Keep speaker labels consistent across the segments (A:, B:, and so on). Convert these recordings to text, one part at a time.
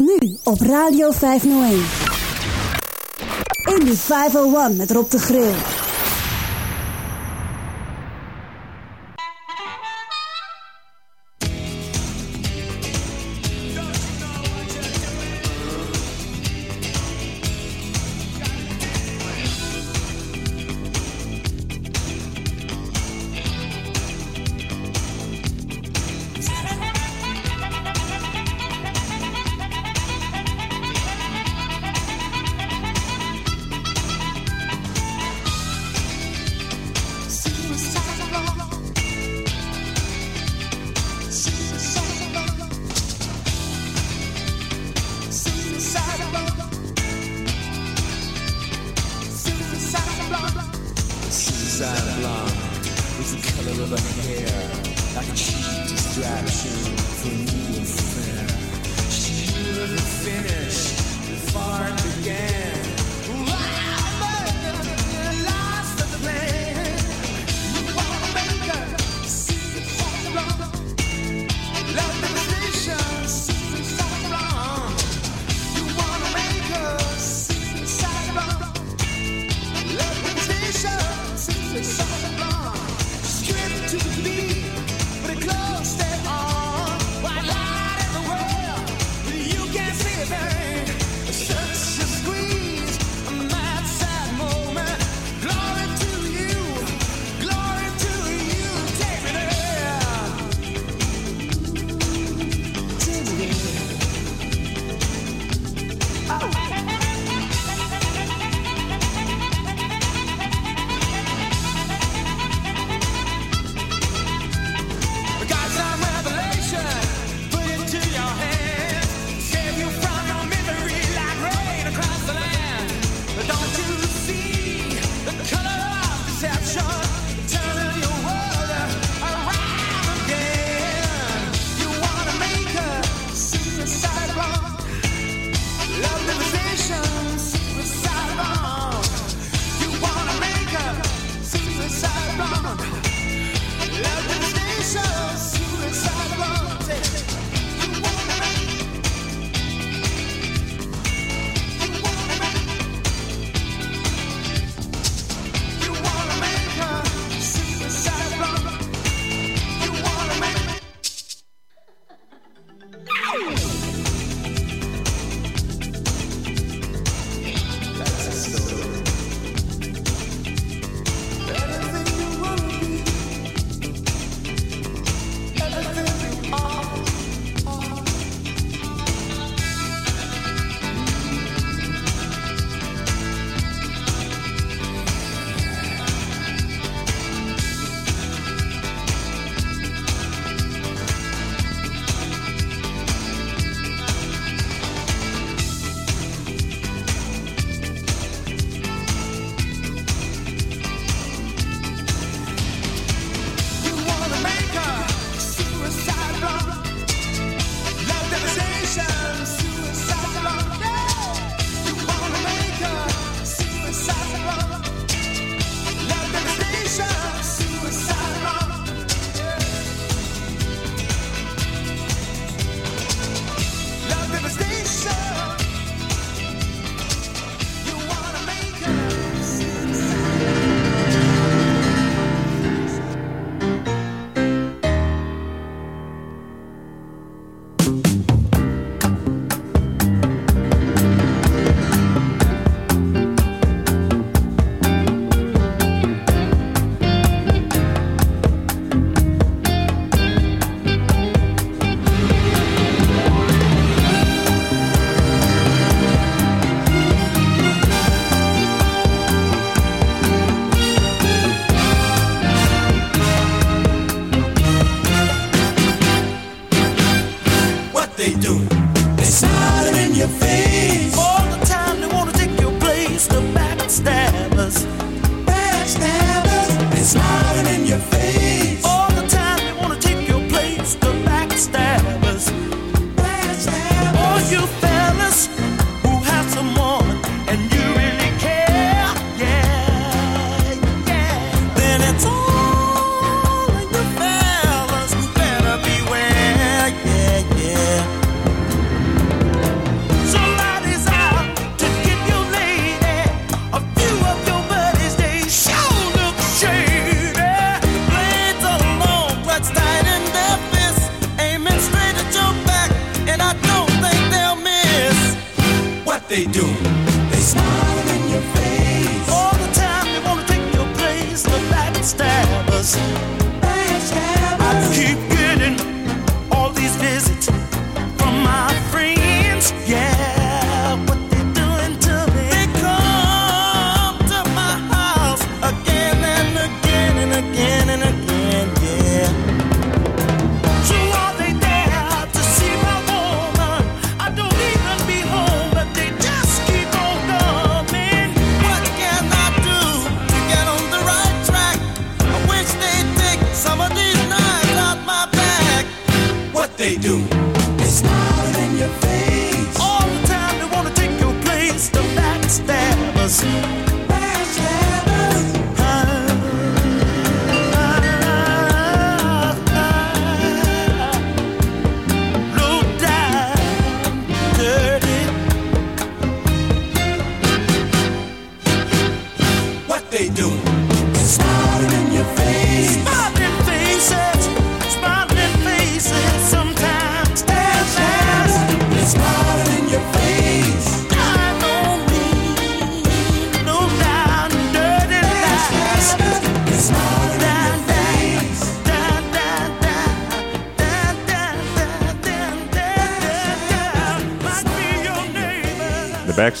A: Nu op Radio 501. In de 501 met Rob de Grill.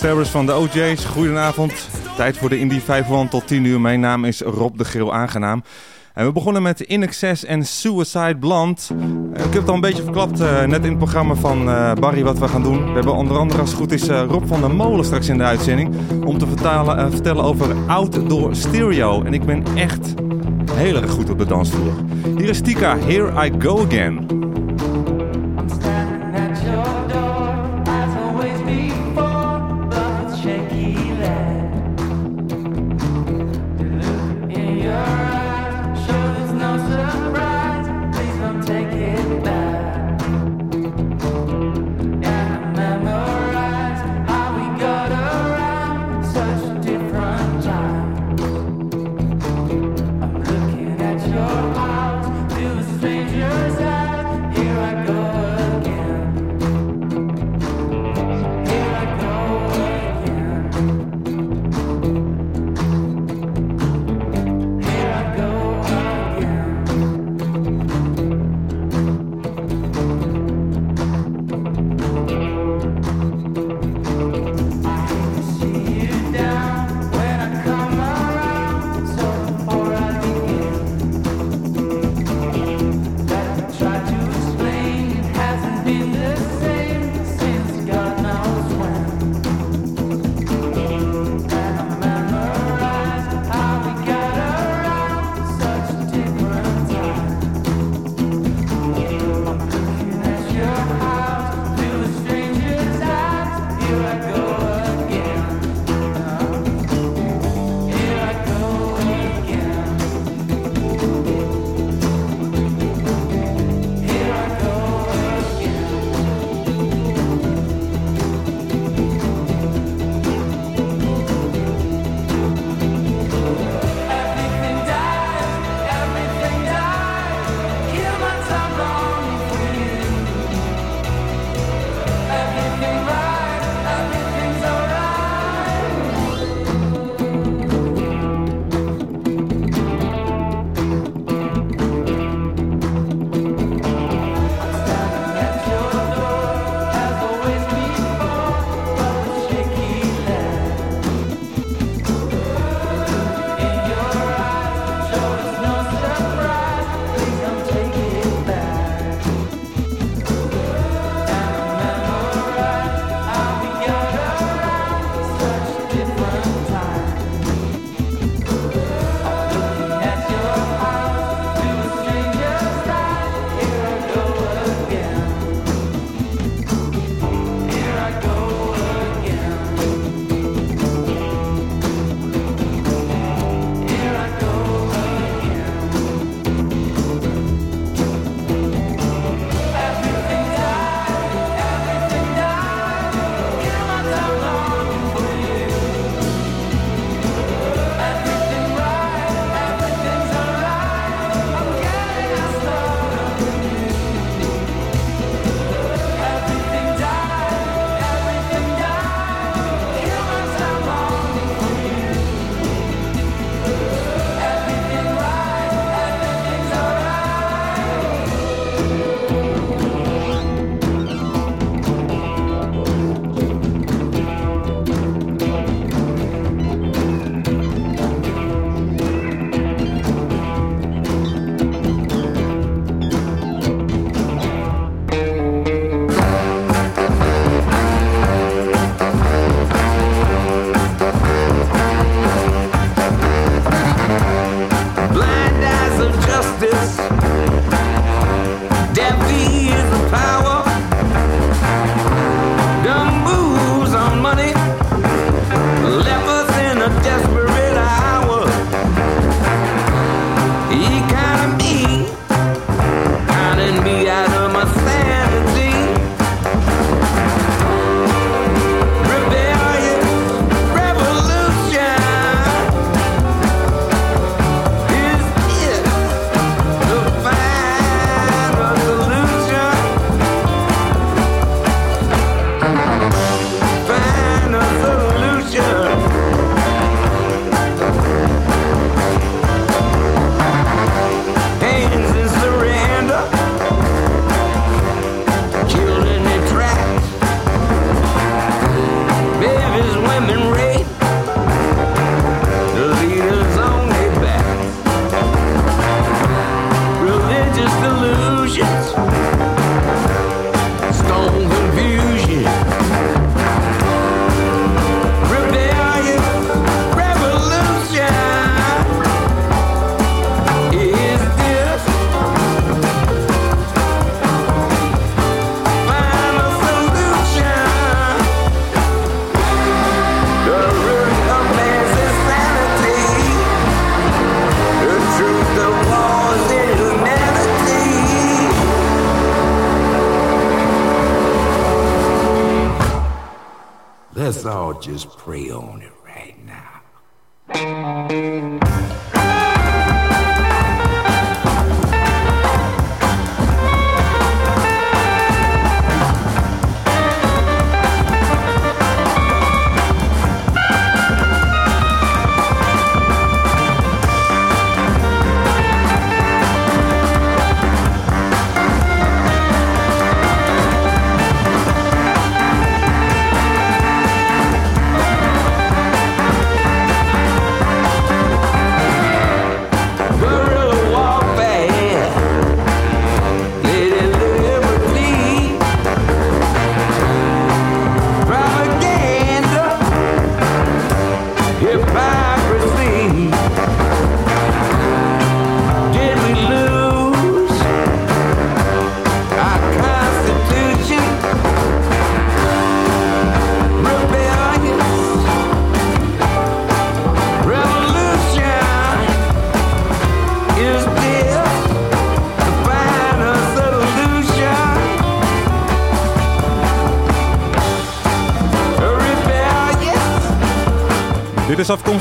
B: Backstabbers
C: van de OJ's, goedenavond. Tijd voor de Indie 500 tot 10 uur. Mijn naam is Rob de Gril Aangenaam. En we begonnen met In Excess en Suicide Blond. Eh, ik heb het al een beetje verklapt eh, net in het programma van eh, Barry wat we gaan doen. We hebben onder andere als het goed is Rob van der Molen straks in de uitzending. Om te vertalen, vertellen over outdoor stereo. En ik ben echt heel erg goed op de dansvloer. Hier is Tika, Here I Go Again. desperate.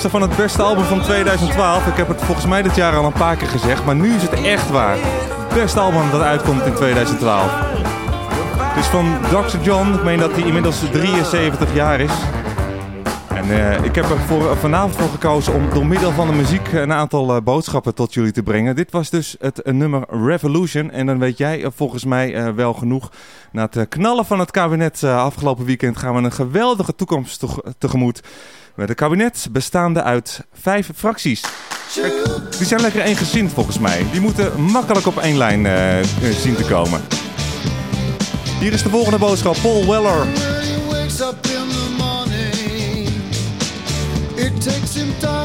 C: Van het beste album van 2012. Ik heb het volgens mij dit jaar al een paar keer gezegd, maar nu is het echt waar. Het beste album dat uitkomt in 2012. Het is van Dr. John. Ik meen dat hij inmiddels 73 jaar is. En eh, ik heb er voor, vanavond voor gekozen om door middel van de muziek een aantal eh, boodschappen tot jullie te brengen. Dit was dus het eh, nummer Revolution. En dan weet jij volgens mij wel genoeg. Na het knallen van het kabinet afgelopen weekend gaan we een geweldige toekomst tege- tegemoet. Met een kabinet bestaande uit vijf fracties. Die zijn lekker eengezind volgens mij. Die moeten makkelijk op één lijn eh, zien te komen. Hier is de volgende boodschap. Paul Weller.
D: It takes him time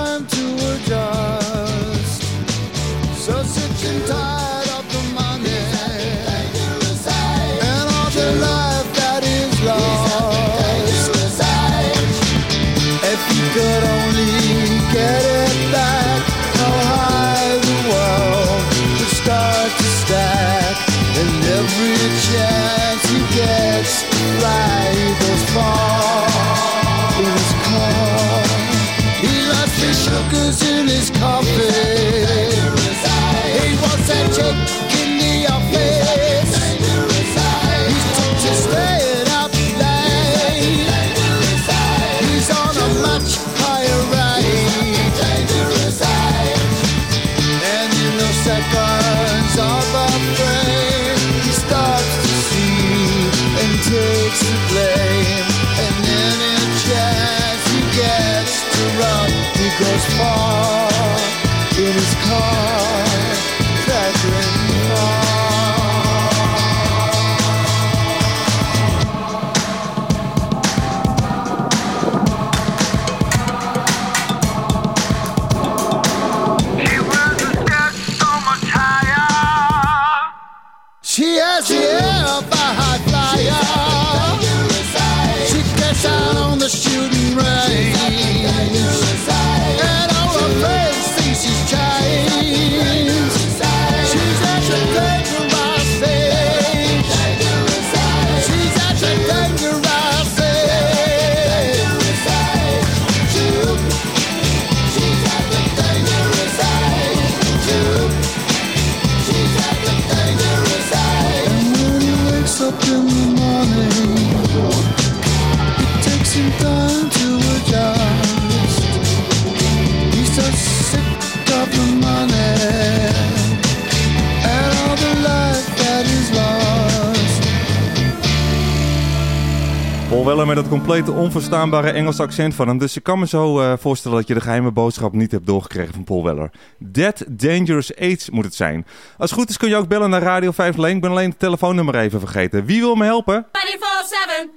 C: Complete onverstaanbare Engels accent van hem. Dus ik kan me zo eh, voorstellen dat je de geheime boodschap niet hebt doorgekregen van Paul Weller. Dead Dangerous AIDS moet het zijn. Als het goed is kun je ook bellen naar Radio 5 Leen. Ik ben alleen het telefoonnummer even vergeten. Wie wil me helpen?
E: 24-7,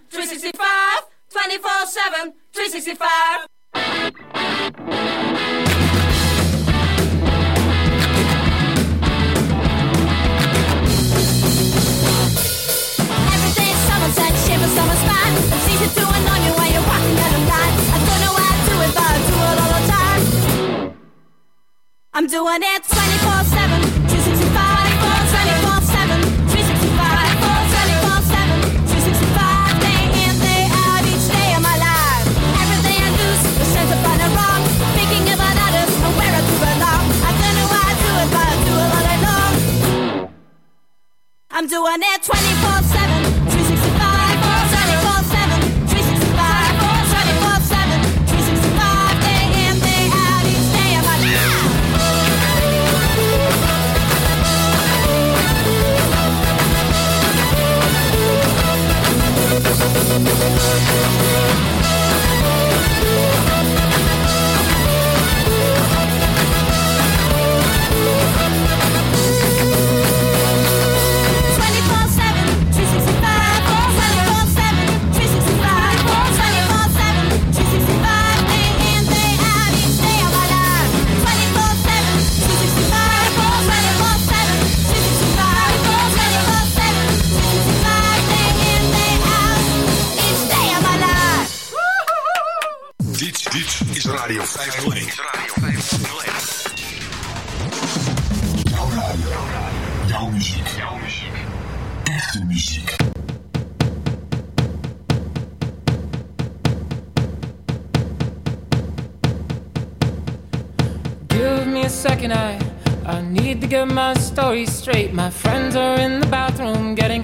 E: 365, 24-7, 365. Everything's Somerset, shiver summer I'm doing it 24 7, 365, 24 7, 365, 24 7, 365, in, out, my life. I wrong, thinking about others and where I belong. I don't know why I do it, but I do it all. I'm
F: doing it 24 Radio Jouw radio. Jouw muziek. Jouw muziek. Echte muziek.
G: Give me a second, I, I need to get my story straight. My friends are in the bathroom getting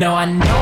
G: No, I know.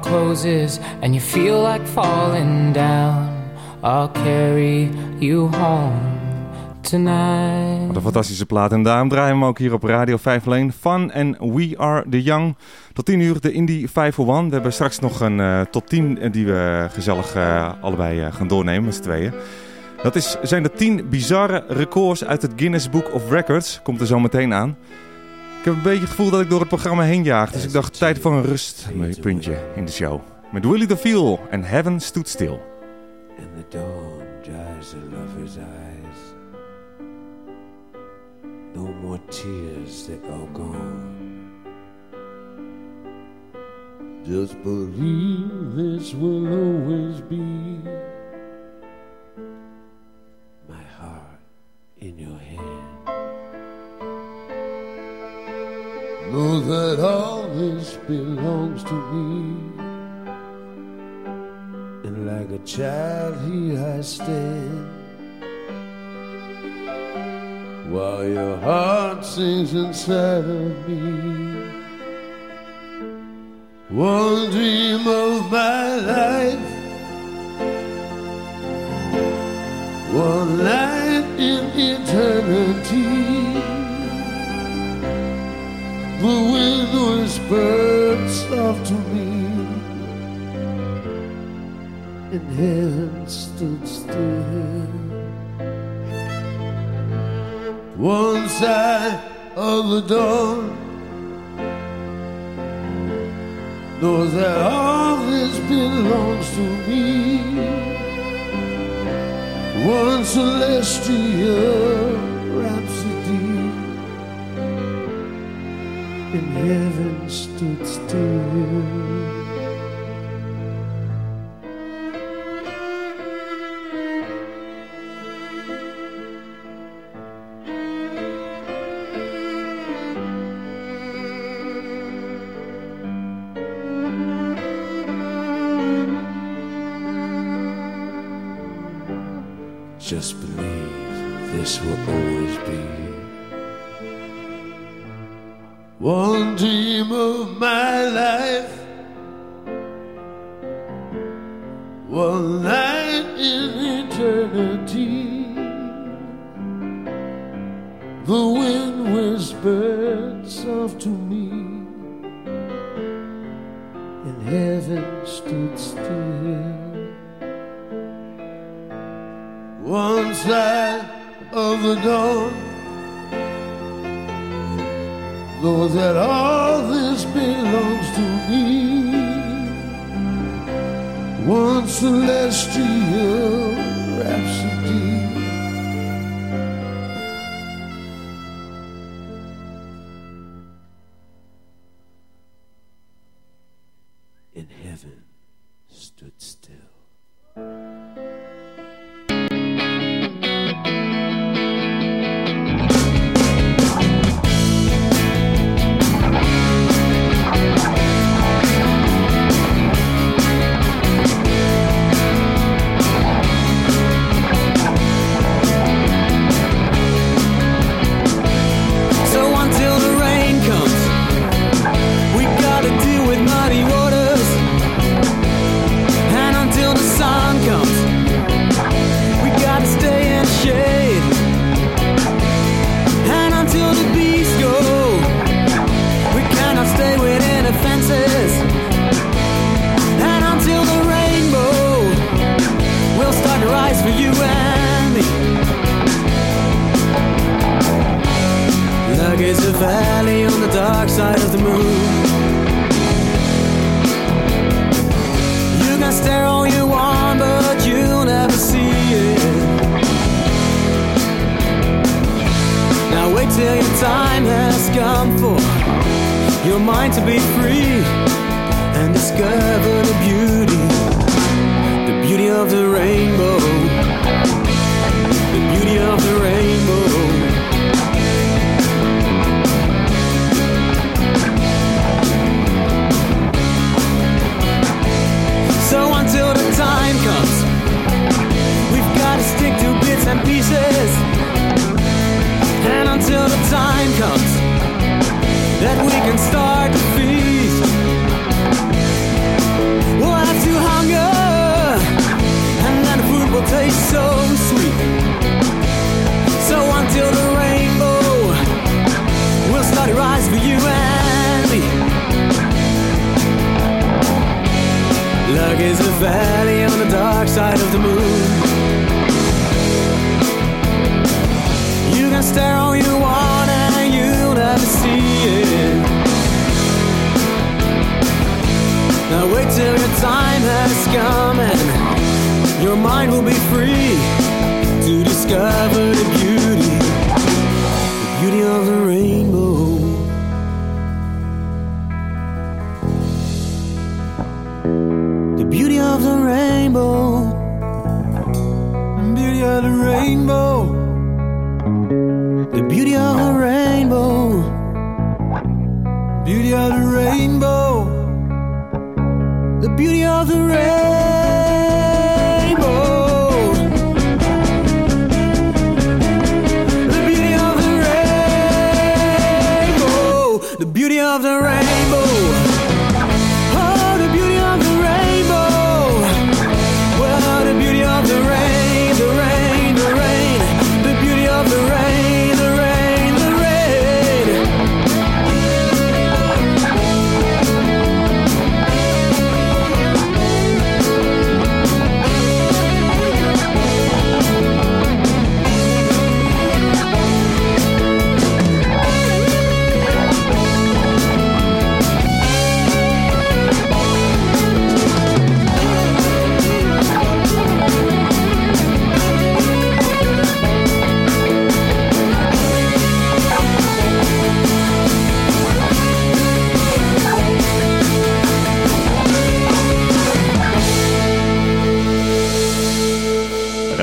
G: Closes and you feel like falling down, I'll carry you home tonight.
C: Wat een fantastische plaat. En daarom draaien we ook hier op Radio 501. Fun en We Are The Young. Tot 10 uur de Indie 501. We hebben straks nog een eh, top 10 die we gezellig eh, allebei eh, gaan doornemen met z'n tweeën. Dat is, zijn de 10 bizarre records uit het Guinness Book of Records. Komt er zo meteen aan. Ik heb een beetje het gevoel dat ik door het programma heen jaag. Dus ik dacht, tijd voor een rustpuntje in de show. Met Willie DeVille en Heaven Stood Still.
H: And the dawn dries the lover's eyes. No more tears, they're all gone.
I: Just believe this will always be
H: My heart in your
I: Know that all this belongs to me.
H: And like a child here I stand.
I: While your heart sings inside of me. One dream of my life. One night in eternity. The wind whispered soft to me.
H: And heaven stood still.
I: One side of the dawn knows that all this belongs to me. One celestial
H: And heaven stood still. Just believe this will always
I: one dream of my life. One night in eternity. The wind whispered soft to me.
H: and heaven stood still.
I: One side of the dawn. Know that all this belongs to me. One celestial rhapsody.
H: In heaven stood still.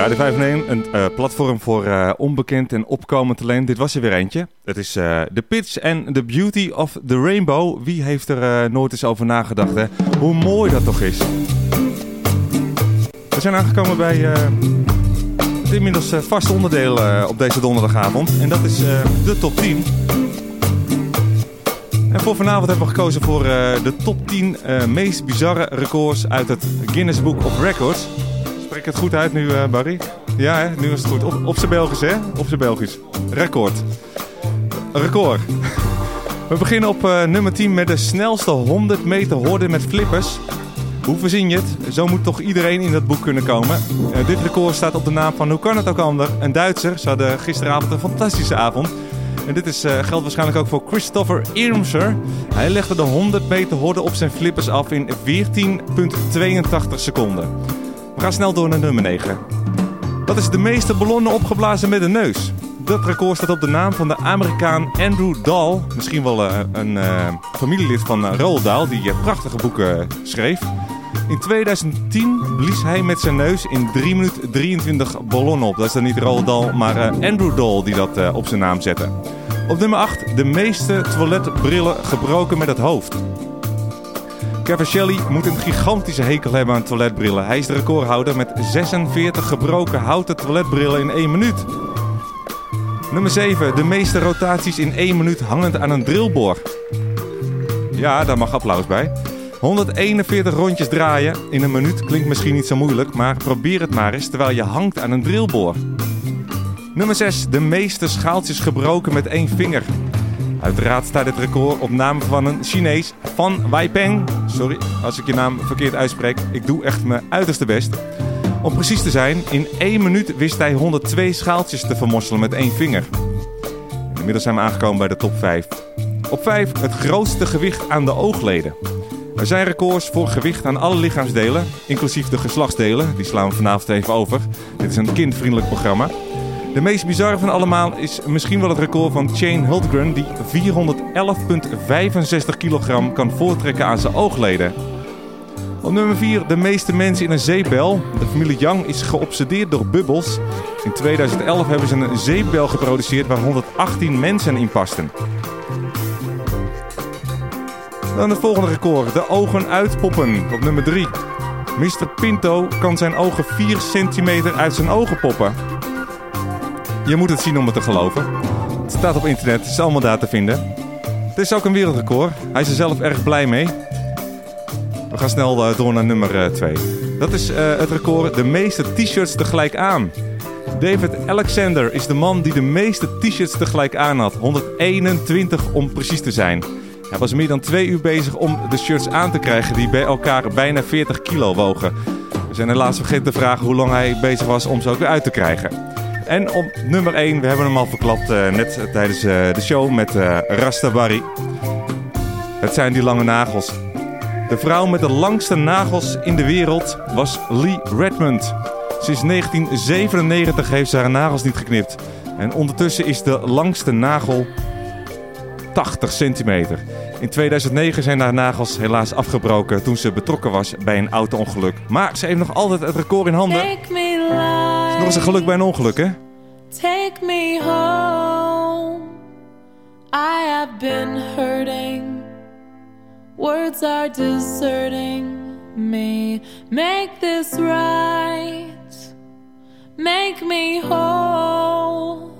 C: Radio 501, een eh, platform voor eh, onbekend en opkomend talent. Dit was er weer eentje. Het is eh The Pitch and the Beauty of the Rainbow. Wie heeft er nooit eens over nagedacht? Hoe mooi dat toch is. We zijn aangekomen bij het inmiddels vaste onderdeel op deze donderdagavond. En dat is de top 10. En voor vanavond hebben we gekozen voor de top 10 eh, meest bizarre records uit het Guinness Book of Records. Het goed uit nu, eh, Barry? Ja, hè? nu is het goed. Op, op zijn Belgisch, hè? Op zijn Belgisch. Record. Record. We beginnen op eh, nummer 10 met de snelste 100 meter horde met flippers. Hoe verzin je het? Zo moet toch iedereen in dat boek kunnen komen. Eh, dit record staat op de naam van, hoe kan het ook ander? Een Duitser. Ze hadden gisteravond een fantastische avond. En dit is, geldt waarschijnlijk ook voor Christopher Irmser. Hij legde de 100 meter horde op zijn flippers af in 14,82 seconden. We gaan snel door naar nummer 9. Dat is de meeste ballonnen opgeblazen met de neus. Dat record staat op de naam van de Amerikaan Andrew Dahl. Misschien wel eh, een eh, familielid van uh, Roald Dahl, die eh, prachtige boeken schreef. In 2010 blies hij met zijn neus in 3 minuten 23 ballonnen op. Dat is dan niet Roald Dahl, maar eh, Andrew Dahl die dat eh, op zijn naam zette. Op nummer 8 de meeste toiletbrillen gebroken met het hoofd. Shelley moet een gigantische hekel hebben aan toiletbrillen. Hij is de recordhouder met 46 gebroken houten toiletbrillen in 1 minuut. Nummer 7. De meeste rotaties in 1 minuut hangend aan een drillboor. Ja, daar mag applaus bij. 141 rondjes draaien in een minuut klinkt misschien niet zo moeilijk, maar probeer het maar eens terwijl je hangt aan een drillboor. Nummer 6. De meeste schaaltjes gebroken met één vinger. Uiteraard staat dit record op naam van een Chinees, Van Weipeng. Sorry als ik je naam verkeerd uitspreek. Ik doe echt mijn uiterste best. Om precies te zijn, in één minuut wist hij 102 schaaltjes te vermosselen met één vinger. Inmiddels zijn we aangekomen bij de top 5. Op 5 het grootste gewicht aan de oogleden. Er zijn records voor gewicht aan alle lichaamsdelen, inclusief de geslachtsdelen. Die slaan we vanavond even over. Dit is een kindvriendelijk programma. De meest bizarre van allemaal is misschien wel het record van Shane Hultgren... die 411,65 kilogram kan voortrekken aan zijn oogleden. Op nummer 4 de meeste mensen in een zeepbel. De familie Young is geobsedeerd door bubbels. In 2011 hebben ze een zeepbel geproduceerd waar 118 mensen in pasten. Dan het volgende record. De ogen uitpoppen. Op nummer 3. Mr. Pinto kan zijn ogen 4 centimeter uit zijn ogen poppen. Je moet het zien om het te geloven. Het staat op internet, het is allemaal daar te vinden. Het is ook een wereldrecord. Hij is er zelf erg blij mee. We gaan snel eh, door naar nummer 2. Dat is eh, het record de meeste t-shirts tegelijk aan. David Alexander is de man die de meeste t-shirts tegelijk aan had. 121 om precies te zijn. Hij was meer dan twee uur bezig om de shirts aan te krijgen die bij elkaar bijna 40 kilo wogen. We zijn helaas vergeten te vragen hoe lang hij bezig was om ze ook weer uit te krijgen. En op nummer 1, we hebben hem al verklapt eh, net tijdens eh, de show met eh Rastabari. Het zijn die lange nagels. De vrouw met de langste nagels in de wereld was Lee Redmond. Sinds 1997 heeft ze haar nagels niet geknipt. En ondertussen is de langste nagel 80 centimeter. In 2009 zijn haar nagels helaas afgebroken toen ze betrokken was bij een auto-ongeluk. Maar ze heeft nog altijd het record in handen. Nog eens een geluk bij een ongeluk, hè?
G: Take me home. I have been hurting. Words are deserting me. Make this right. Make me whole.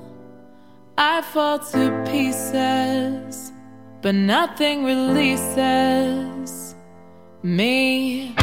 G: I fall to pieces, but nothing releases me.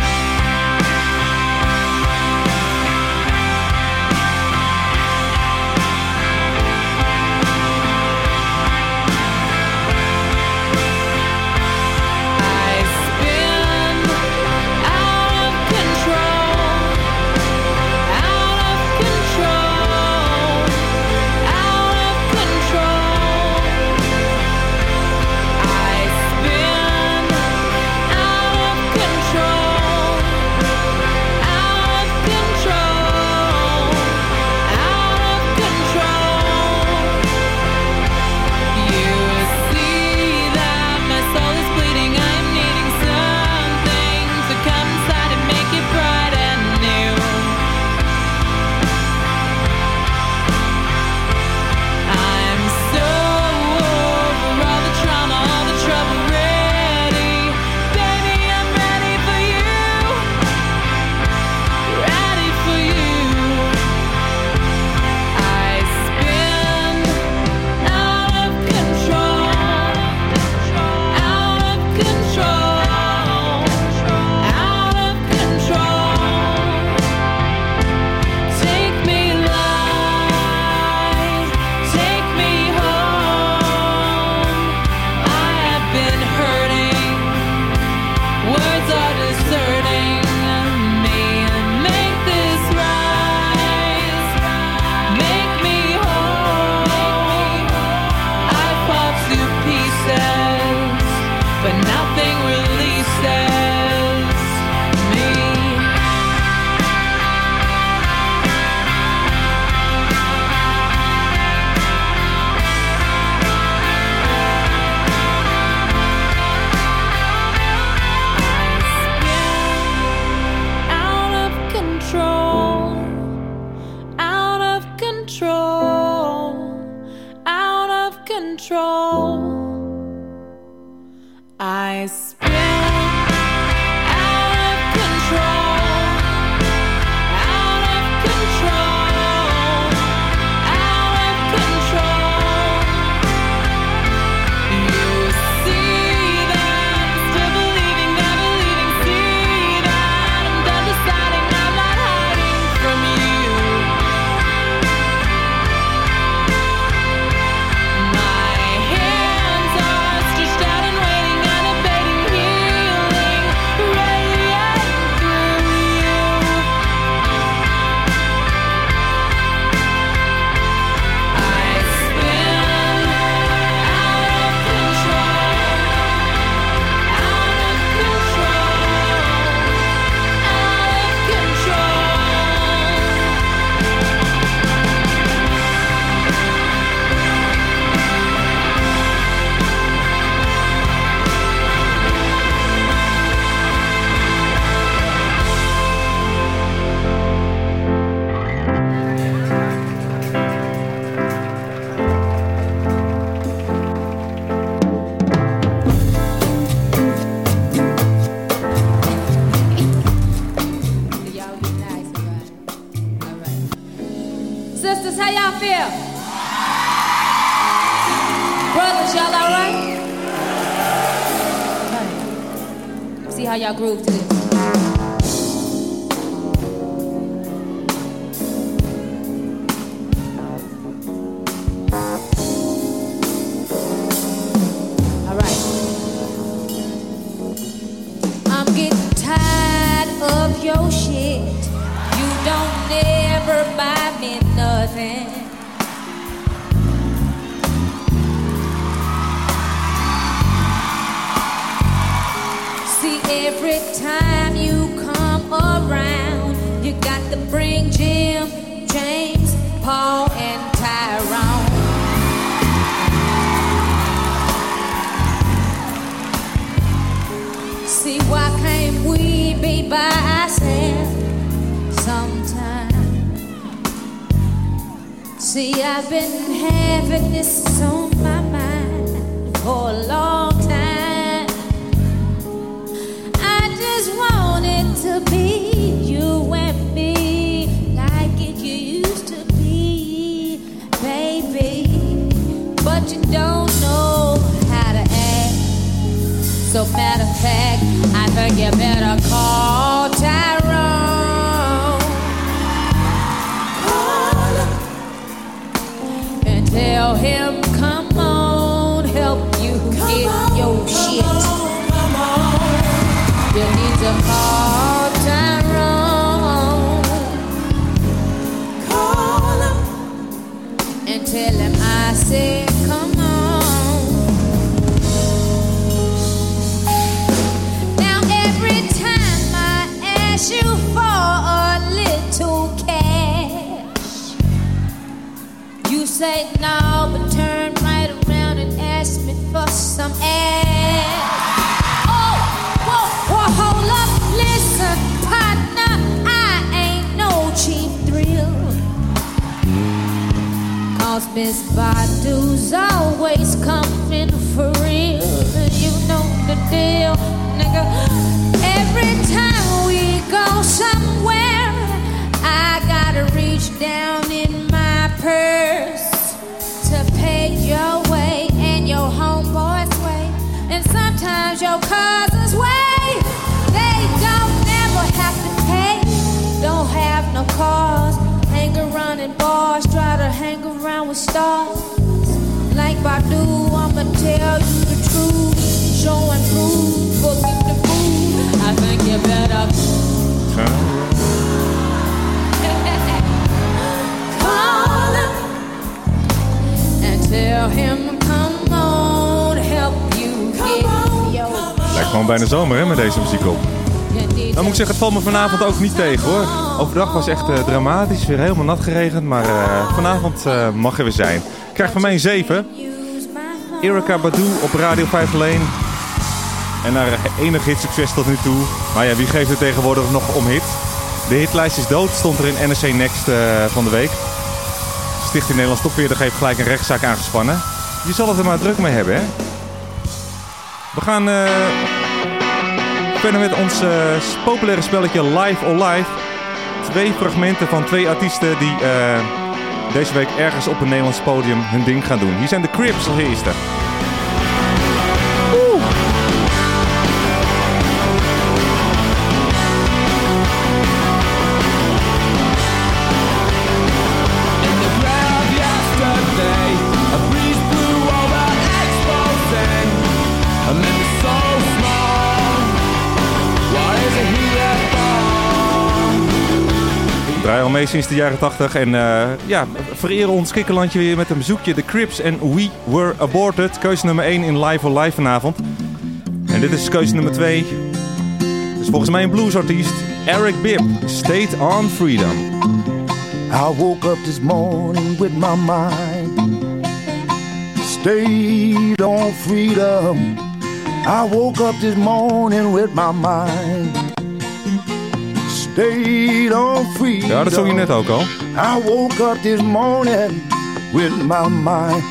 C: Lijkt gewoon bijna zomer hè, met deze muziek op. Dan moet ik zeggen, het valt me vanavond ook niet tegen hoor. Overdag was echt eh, dramatisch, weer helemaal nat geregend. Maar eh, vanavond eh, mag er weer zijn. Ik krijg van mij een 7. Erika Badu op Radio 501. En haar enig hit succes tot nu toe. Maar ja, wie geeft er tegenwoordig nog om hit? De hitlijst is dood, stond er in NRC Next van de week. Stichting Nederlands Topweerder heeft gelijk een rechtszaak aangespannen. Je zal het er maar druk mee hebben, hè? We gaan verder met ons eh, populaire spelletje Live or Live. Twee fragmenten van twee artiesten die eh, deze week ergens op een Nederlands podium hun ding gaan doen. Hier zijn de Crips als eerste. Mee sinds de jaren 80 en eh, ja, vereren ons kikkerlandje weer met een bezoekje. De Crips en We Were Aborted. Keuze nummer 1 in Live or Live vanavond. En dit is keuze nummer 2. Dus volgens mij een bluesartiest. Eric Bibb, State on Freedom.
J: I woke up this morning with my mind stayed on freedom. I woke up this morning with my mind on freedom.
C: Ja, dat zong je net ook al.
J: I woke up this morning with my mind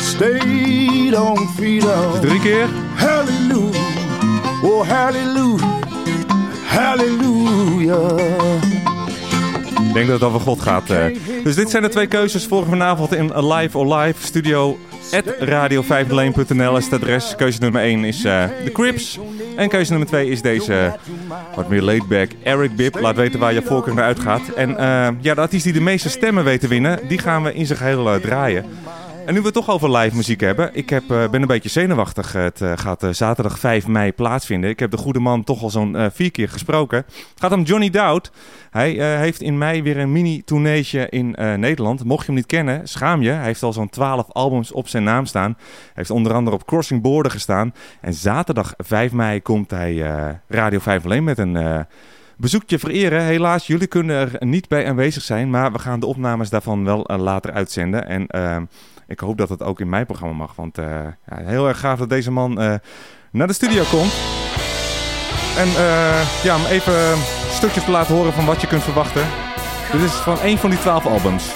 J: stayed on freedom.
C: Drie keer.
J: Hallelujah. Oh, hallelujah. Hallelujah.
C: Ik denk dat het over God gaat. eh. Dus dit zijn de twee keuzes voor vanavond in Live or Live. Studio at radio501.nl is het adres. Keuze nummer 1 is eh The Crips. En keuze nummer 2 is deze wat meer laidback Eric Bibb. Laat weten waar je voorkeur naar uitgaat. En eh, ja, de artiest die de meeste stemmen weet te winnen, die gaan we in zijn geheel eh, draaien. En nu we het toch over live muziek hebben. Ik heb, eh, ben een beetje zenuwachtig. Het eh, gaat eh, zaterdag 5 mei plaatsvinden. Ik heb de goede man toch al zo'n eh, vier keer gesproken. Het gaat om Johnny Dowd. Hij eh, heeft in mei weer een mini-tourneetje in eh, Nederland. Mocht je hem niet kennen, schaam je. Hij heeft al zo'n 12 albums op zijn naam staan. Hij heeft onder andere op Crossing Border gestaan. En zaterdag 5 mei komt hij eh, Radio 5 alleen met een... eh, bezoekje vereren. Helaas, jullie kunnen er niet bij aanwezig zijn, maar we gaan de opnames daarvan wel eh, later uitzenden. En eh, ik hoop dat het ook in mijn programma mag, want eh, ja, heel erg gaaf dat deze man eh, naar de studio komt. En eh, ja, om even stukjes te laten horen van wat je kunt verwachten. Dit is van een van die twaalf albums.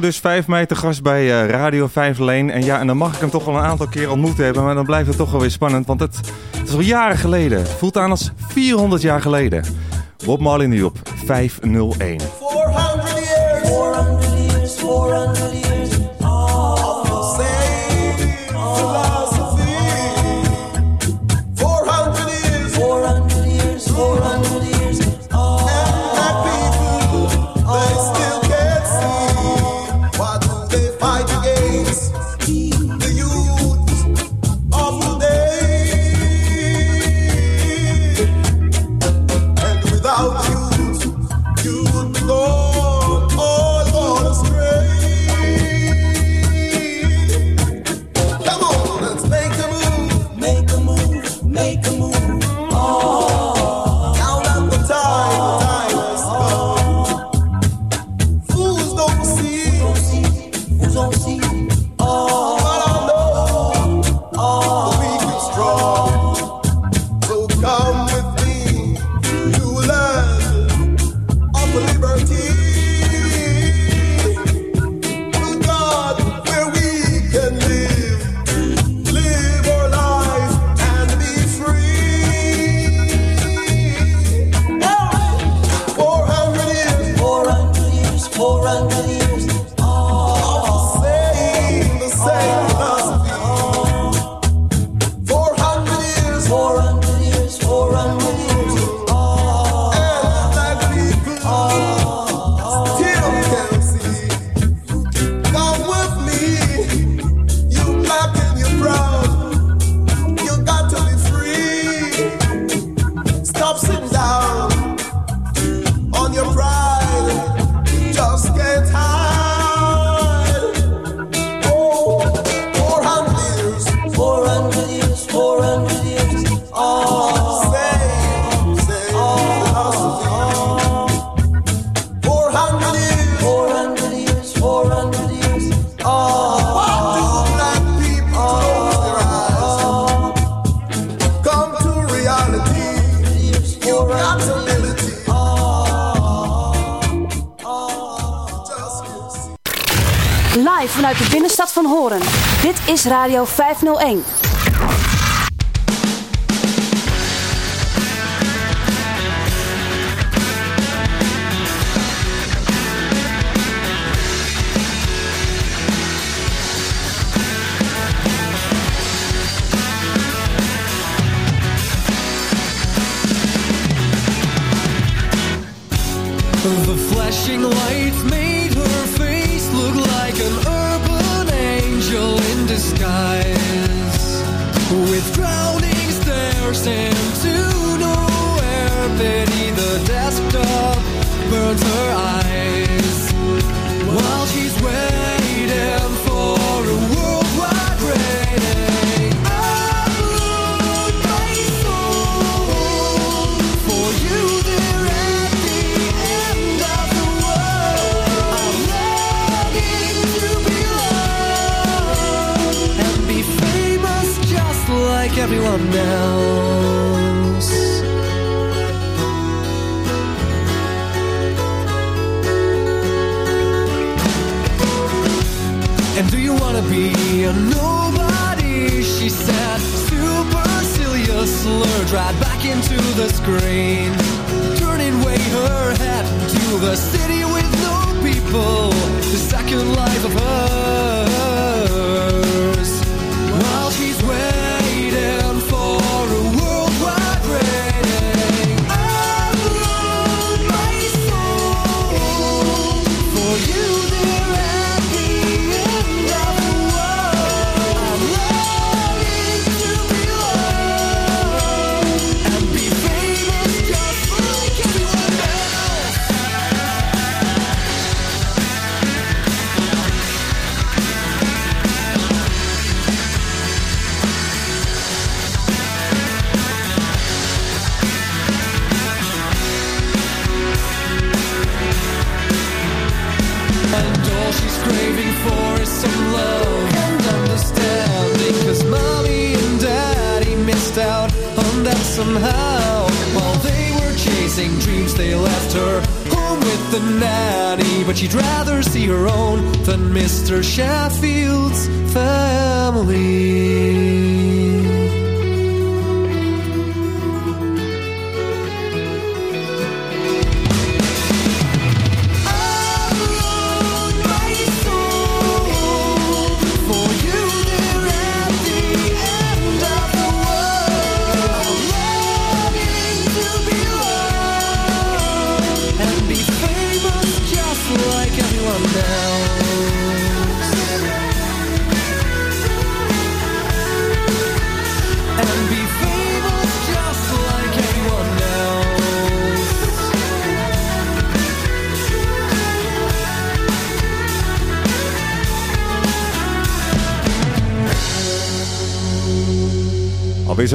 C: Dus 5 mei te gast bij eh, Radio 5 Leen. En ja, en dan mag ik hem toch wel een aantal keer ontmoet hebben. Maar dan blijft het toch wel weer spannend. Want het, het is al jaren geleden. Voelt aan als 400 jaar geleden. Bob Marley nu op 501.
H: Radio 501.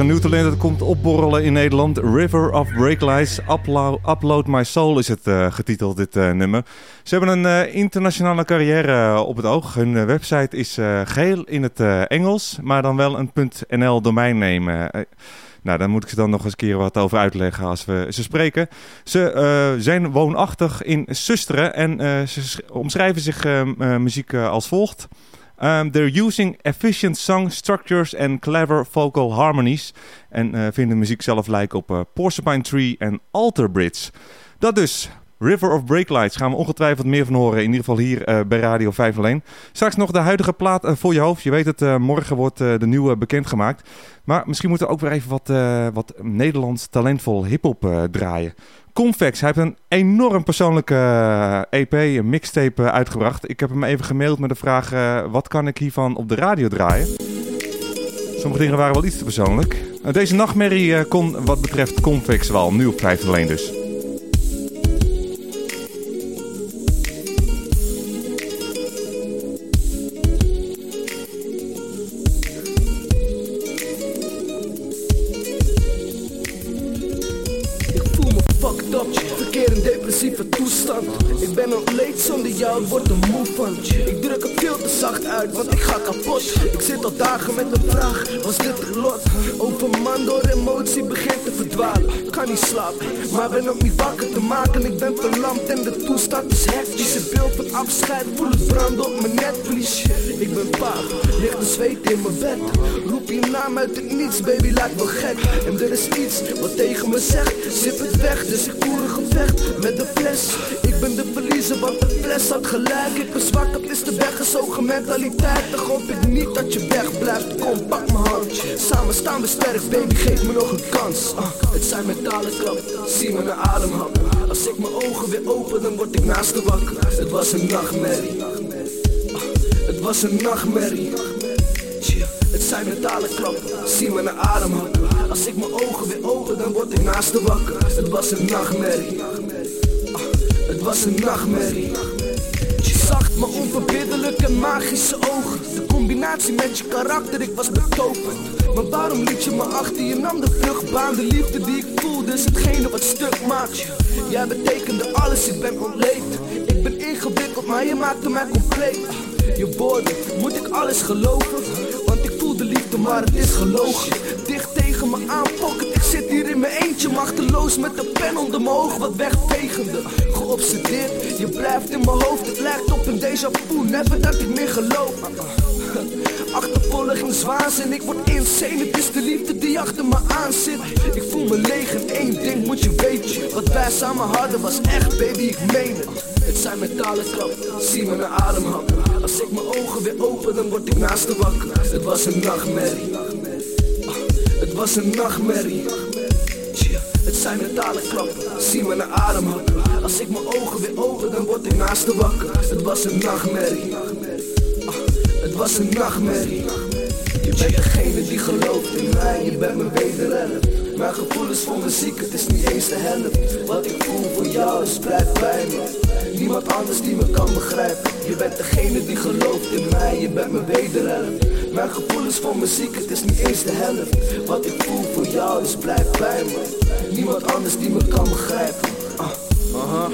C: Zo'n nieuw talent dat komt opborrelen in Nederland. River of Breaklights, Uplo- Upload My Soul is het eh, getiteld, dit eh, nummer. Ze hebben een eh, internationale carrière op het oog. Hun website is eh, geheel in het Engels, maar dan wel een .nl domein nemen. Nou, daar moet ik ze dan nog eens een keer wat over uitleggen als we ze spreken. Ze zijn woonachtig in Susteren en ze sch- omschrijven zich muziek als volgt. Um, they're using efficient song structures and clever vocal harmonies. En eh, vinden muziek zelf lijken op eh, Porcupine Tree en Alter Bridge. Dat dus, River of Breaklights gaan we ongetwijfeld meer van horen. In ieder geval hier eh, bij Radio 5 alleen. Straks nog de huidige plaat voor je hoofd. Je weet het, morgen wordt de nieuwe bekendgemaakt. Maar misschien moeten we ook weer even wat, eh, wat Nederlands talentvol hip-hop eh, draaien. Convex, hij heeft een enorm persoonlijke eh, EP, een mixtape uitgebracht. Ik heb hem even gemaild met de vraag: wat kan ik hiervan op de radio draaien? Sommige dingen waren wel iets te persoonlijk. Deze nachtmerrie kon wat betreft Convex wel, nu op 5 alleen dus.
K: Ex- al dagen met een vraag, was dit het lot? Overman door emotie begint te verdwalen. Kan niet slapen, maar ben ook niet wakker te maken. Ik ben verlamd en de toestand is hectisch. Het beeld van afscheid, voel het branden op mijn netvlies. Ik ben paap, ligt de zweet in mijn bed. Roep je naam uit het niets, baby, lijkt wel gek. En er is iets wat tegen me zegt, zip het weg. Dus ik voer een gevecht met de fles. Ik ben de verliezer, want de fles had gelijk. Ik ben zwak, het is de weggezogen mentaliteit. Toch hoop ik niet dat je weg blijft. Kom, pak mijn hand. Samen staan we sterk, baby, geef me nog een kans. Ah, het zijn metalen klap, zie me naar adem happen. Als ik mijn ogen weer open, dan word ik naast de wakker. Het was een nachtmerrie. Ah, het was een nachtmerrie. Het zijn metalen klappen, zie me naar adem happen. Als ik mijn ogen weer open, dan word ik naast de wakker. Het was een nachtmerrie. Ah, Het was een nachtmerrie. Zacht, maar onverbiddelijke magische ogen. De combinatie met je karakter, ik was betoverd. Maar waarom liet je me achter? Je nam de vluchtbaan, de liefde die ik voelde is hetgene wat stuk maakt. Jij betekende alles, ik ben ontleed. Ik ben ingewikkeld, maar je maakte mij compleet. Je woorden, moet ik alles geloven? Want ik voel de liefde, maar het is gelogen. Dicht tegen me aan, pocket. Zit hier in mijn eentje, machteloos met de pen onder mijn oog, wat wegvegende. Geobsedeerd, je blijft in mijn hoofd. Het lijkt op een déjà vu, never dat ik meer geloof. Achtervolging zwaas en ik word insane. Het is de liefde die achter me aan zit. Ik voel me leeg en één ding moet je weten. Wat wij samen hadden was echt, baby, ik meen het. Het zijn metalen klappen, zie me naar adem happen. Als ik mijn ogen weer open, dan word ik naast de wakker. Het was een nachtmerrie. Was een nachtmerrie. Het zijn metalen klappen, zie me naar adem happen. Als ik mijn ogen weer open, dan word ik naast de wakker. Het was een nachtmerrie. Ah, Het was een nachtmerrie. Je bent degene die gelooft in mij, je bent mijn wederhelft. Mijn gevoelens voor muziek, het is niet eens de helft. Wat ik voel voor jou is blijft bij me. Niemand anders die me kan begrijpen. Je bent degene die gelooft in mij, je bent mijn wederhelft. Mijn gevoelens voor muziek, het is niet eens de helft. Wat ik voel voor jou is blijft bij me. Niemand anders die me kan begrijpen. Ah.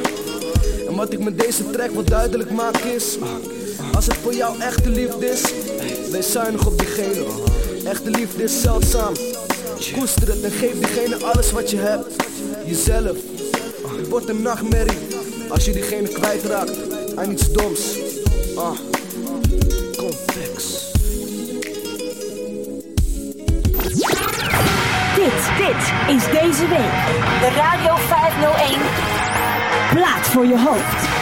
K: En wat ik met deze track wil duidelijk maken is Als het voor jou echte liefde is Wees zuinig op diegene Echte liefde is zeldzaam Koester het en geef diegene alles wat je hebt Jezelf Het wordt een nachtmerrie Als je diegene kwijtraakt aan iets doms Ah, complex
L: is deze week de Radio 501 Plaat voor je hoofd.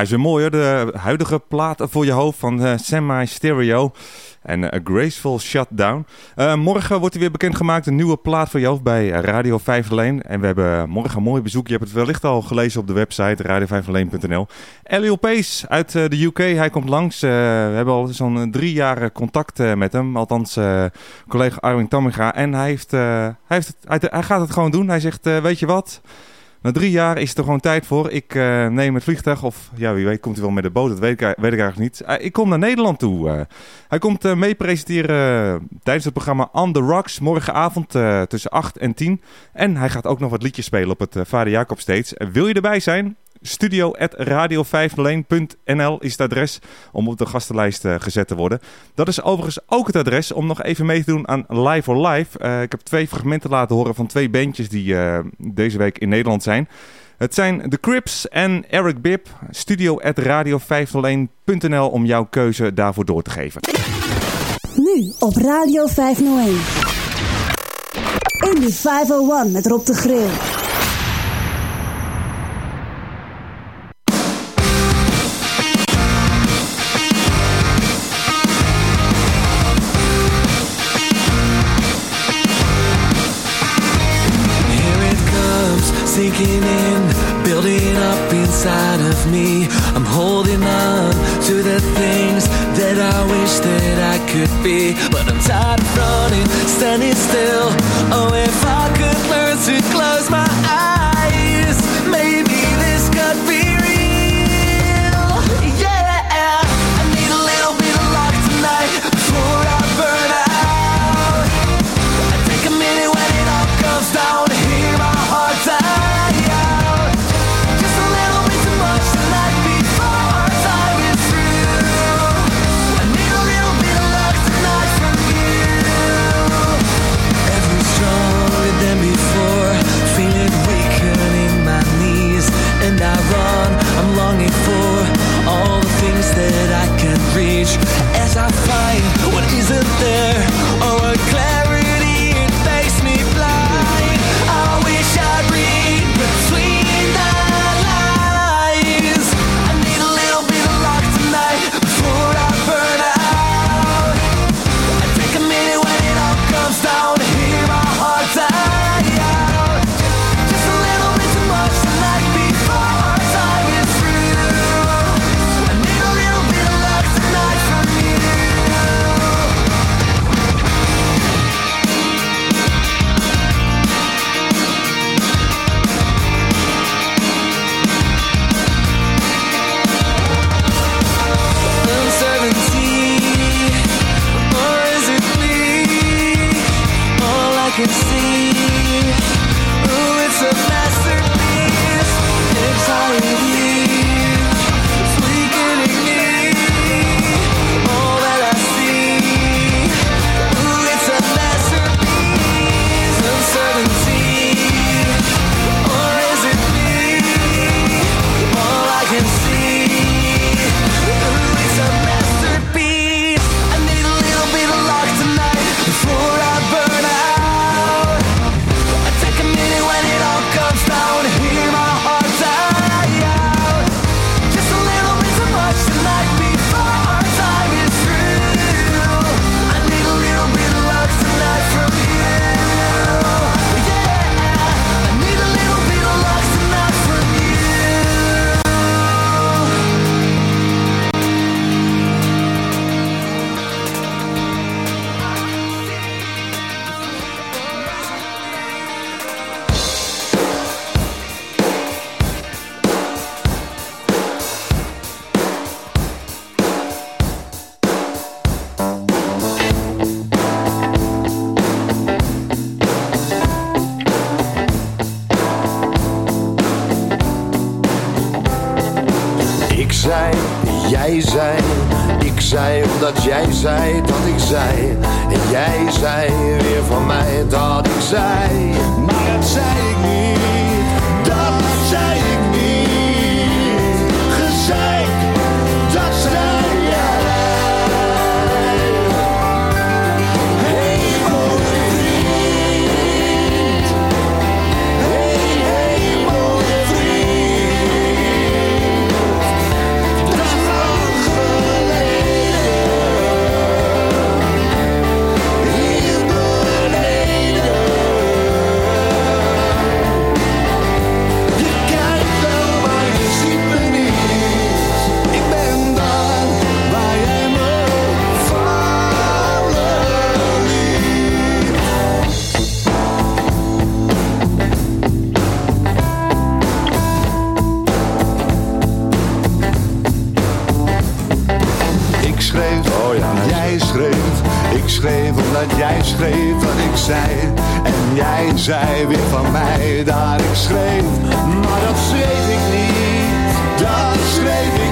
C: Hij is weer mooi hoor, de huidige plaat voor je hoofd van eh, Semi Stereo. En eh, A Graceful Shutdown. Eh, morgen wordt hij weer bekendgemaakt, een nieuwe plaat voor je hoofd bij eh, Radio 5 Alleen. En we hebben morgen een mooi bezoek. Je hebt het wellicht al gelezen op de website radio5alleen.nl. Elio Pace uit eh, de UK, hij komt langs. Eh, we hebben al zo'n eh, drie jaar eh, contact eh, met hem. Althans, eh, collega Arwin Tamminga. En hij, heeft, eh, hij, heeft het, hij, hij gaat het gewoon doen. Hij zegt, eh, weet je wat... Na drie jaar is er gewoon tijd voor. Ik eh, neem het vliegtuig, of ja, wie weet komt hij wel met de boot, dat weet ik, weet ik eigenlijk niet. Eh, ik kom naar Nederland toe. eh. hij komt mee presenteren tijdens het programma On The Rocks, morgenavond tussen 8 en 10. En hij gaat ook nog wat liedjes spelen op het Vader Jacob. Eh, wil je erbij zijn? Studio radio 501.nl is het adres om op de gastenlijst eh, gezet te worden. Dat is overigens ook het adres om nog even mee te doen aan Live or Live. Eh, ik heb twee fragmenten laten horen van twee bandjes die eh, deze week in Nederland zijn. Het zijn The Crips en Eric Bibb. Studio radio 501.nl om jouw keuze daarvoor door te geven.
L: Nu op Radio 501. Indie 501 met Rob de Grill.
H: In, building up inside of me. I'm holding on to the things that I wish that I could be. But I'm tired of running, standing still. Oh, if I
J: dat jij schreef wat ik zei. En jij zei weer van mij dat ik schreef. Maar dat schreef ik niet, dat schreef ik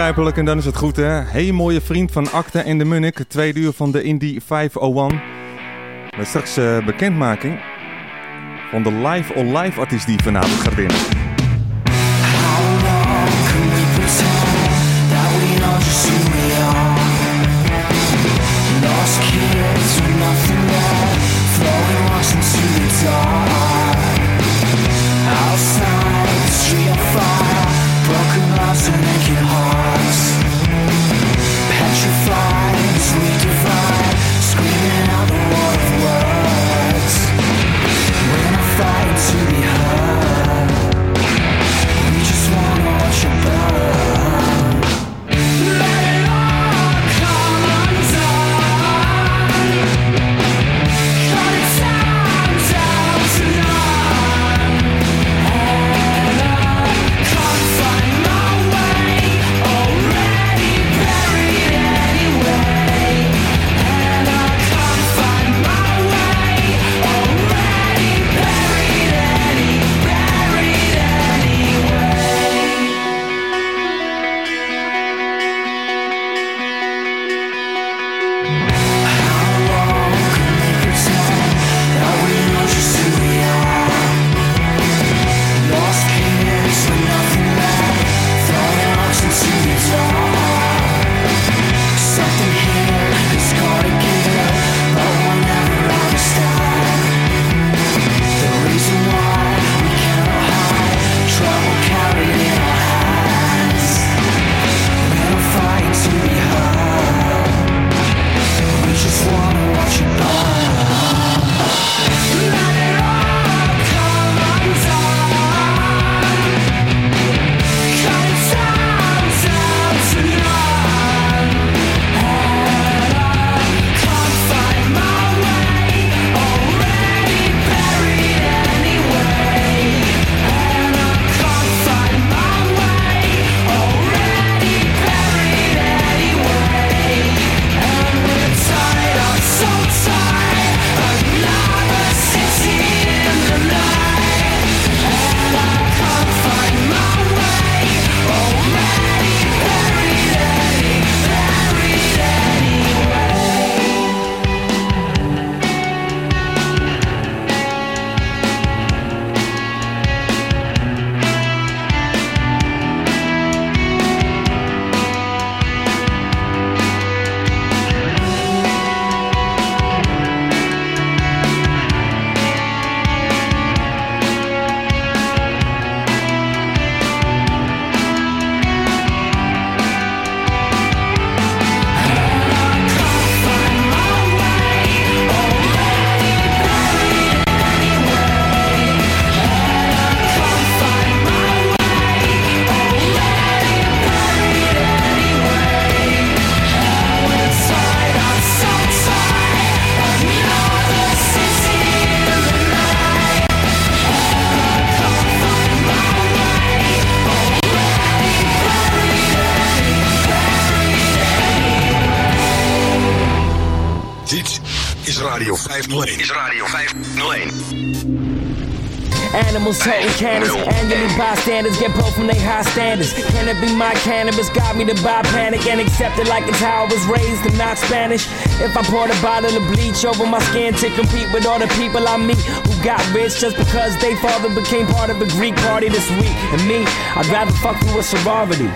C: onbegrijpelijk en dan is het goed hè. Hele mooie vriend van Akta en de Munnik, tweede uur van de Indie 501. Met straks eh, bekendmaking van de live-on-live artiest die vanavond gaat
M: binnen. Me buy panic and accept it like it's how I was raised and not Spanish. If I poured a bottle of bleach over my skin to compete with all the people I meet who got rich just because they father became part of a Greek party this week. And me, I'd rather fuck through a sorority.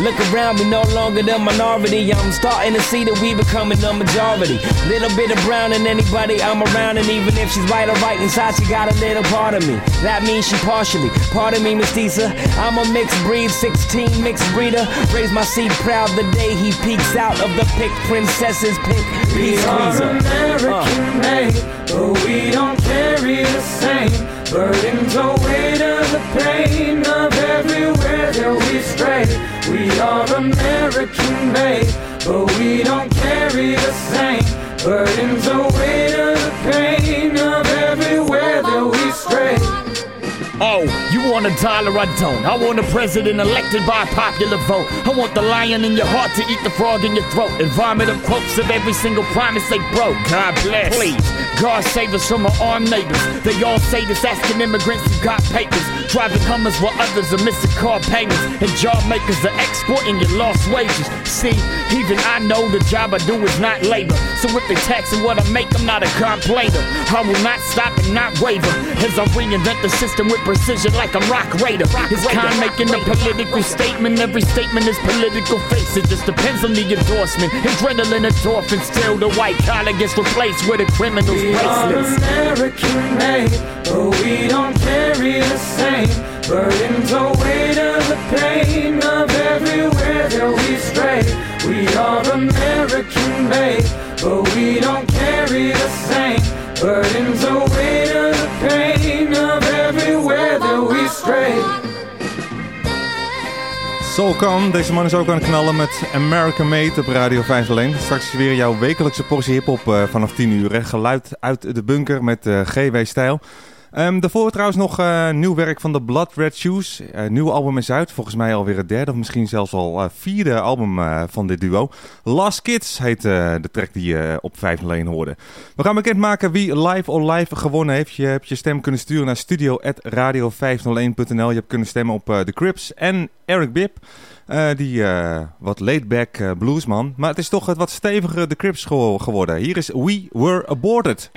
M: Look around, we no longer the minority. I'm starting to see that we becoming the majority. Little bit of brown in anybody I'm around, and even if she's white or right inside, she got a little part of me. That means she partially. Pardon me, mestiza. I'm a mixed breed, 16 mixed breeder. Raise my seed proud the day he peeks out of the pick princess's pink
N: We
M: peace
N: are
M: squeezer.
N: American uh. made, but we don't carry the same burdens or weight of the pain of everywhere that we stray. We are American made, but we don't carry the same burdens or weight of the pain of everywhere that we stray.
O: Oh, you want a dollar? I don't. I want a president elected by a popular vote. I want the lion in your heart to eat the frog in your throat and vomit up quotes of every single promise they broke. God bless. Please, God save us from our armed neighbors. They all say this asking immigrants who got papers. Driving Hummers while others are missing car payments. And job makers are exporting your lost wages. See, even I know the job I do is not labor. So if they taxing what I make, I'm not a complainer. I will not stop and not waver as I reinvent the system with precision like I'm Rock Raider. It's kind making a political statement. Every statement is political face. It just depends on the endorsement. Adrenaline, endorphins till the white collar gets replaced with a criminal's
N: We are
O: bracelets.
N: American made, but we don't carry the same burdens or weight of the pain of everywhere that we stray. We are American made, but we don't carry the same burdens the pain of everywhere that we stray.
C: Zo kan. Deze man is ook aan het knallen met American Made op Radio 5 alleen. Straks weer jouw wekelijkse portie hiphop eh, vanaf 10 uur. Geluid uit de bunker met eh, GW Stijl. Ehm, daarvoor trouwens nog eh, nieuw werk van de Blood Red Shoes. Eh nieuw album is uit. Volgens mij alweer het derde of misschien zelfs al eh, vierde album van dit duo. Last Kids heet de track die je op 501 hoorde. We gaan bekendmaken wie live or live gewonnen heeft. Je hebt je stem kunnen sturen naar studio.radio501.nl. Je hebt kunnen stemmen op The Crips en Eric Bibb. Die eh, wat laid-back bluesman. Maar het is toch het wat stevigere The Crips gewo- geworden. Hier is We Were Aborted.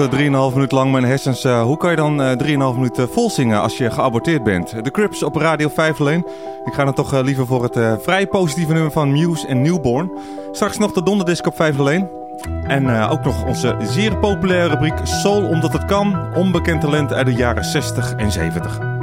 C: Eh, 3,5 minuut lang mijn hersens. eh, hoe kan je dan eh, 3,5 minuten vol zingen als je geaborteerd bent? De Crips op Radio 5 alleen. Ik ga dan toch eh, liever voor het eh, vrij positieve nummer van Muse en Newborn. Straks nog de donderdisc op 5 alleen. En ook nog onze zeer populaire rubriek Soul omdat het kan. Onbekend talent uit de jaren 60 en 70.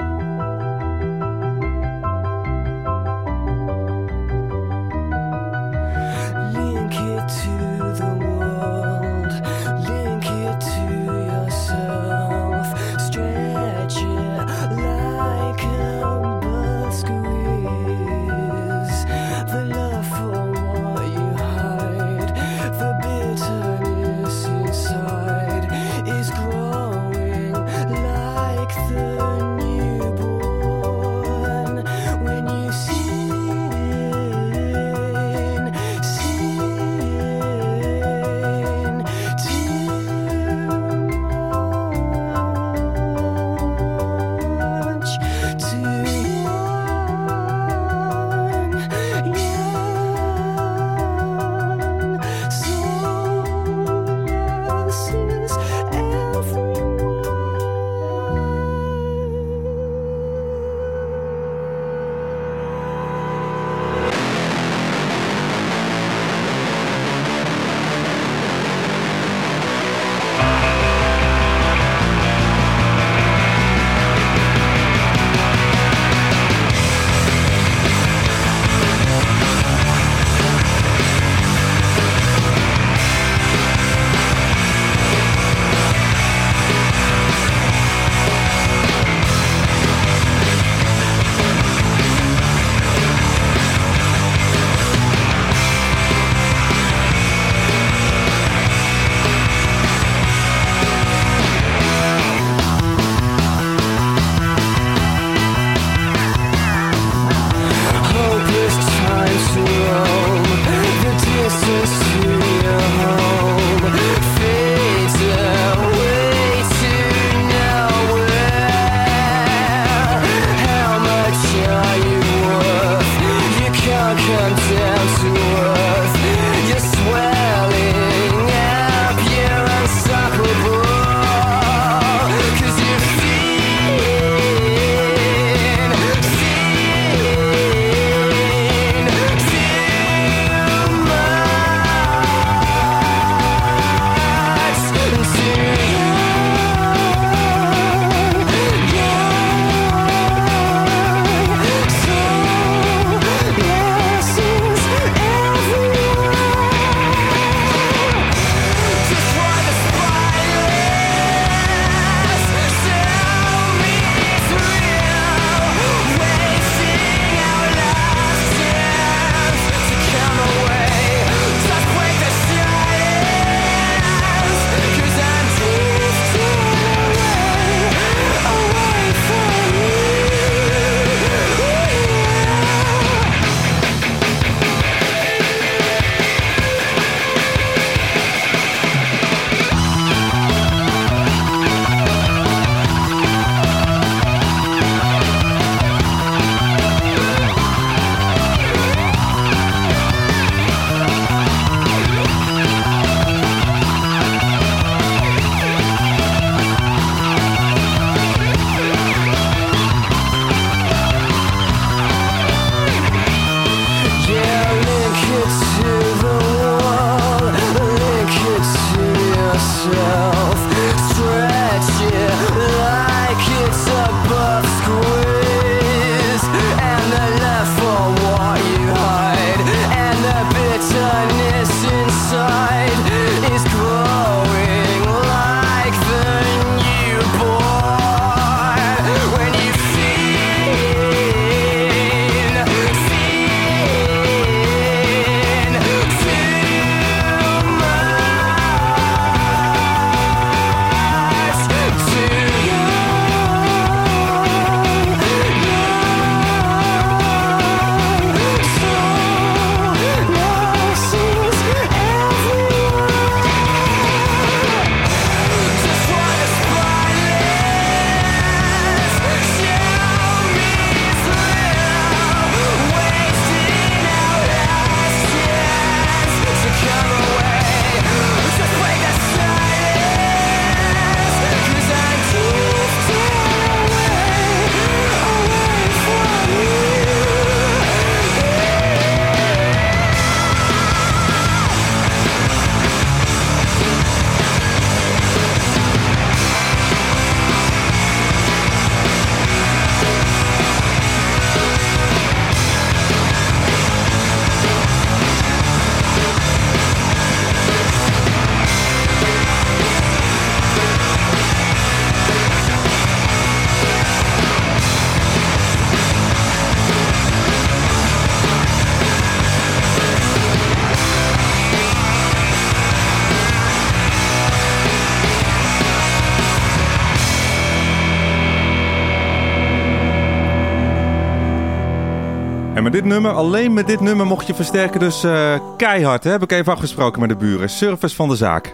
C: Alleen met dit nummer mocht je versterken. Dus eh, keihard, hè? heb ik even afgesproken met de buren. Service van de zaak.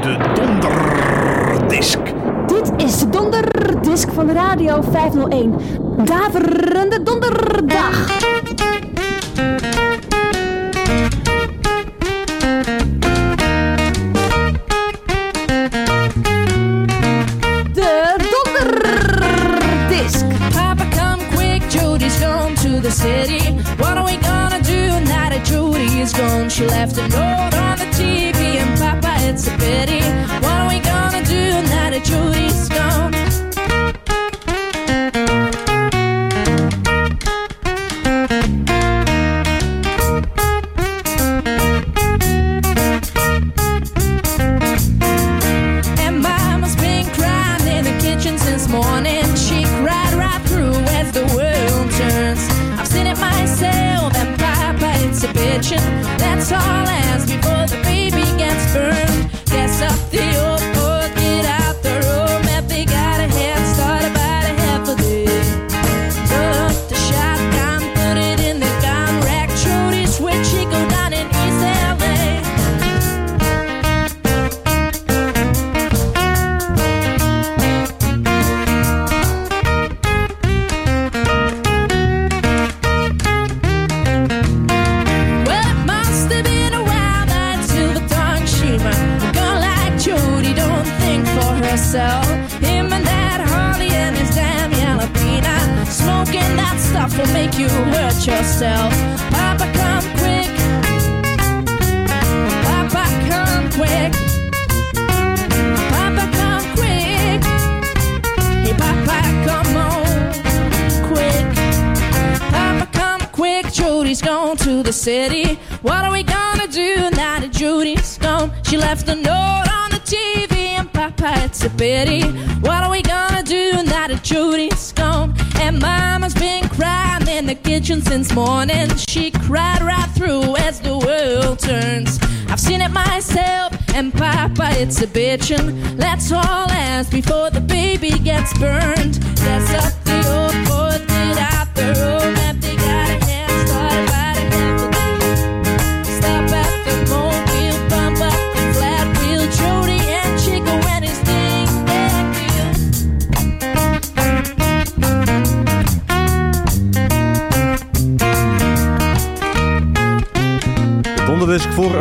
L: De donderdisc. Dit is de donderdisc van Radio 501. Daverende donderdag.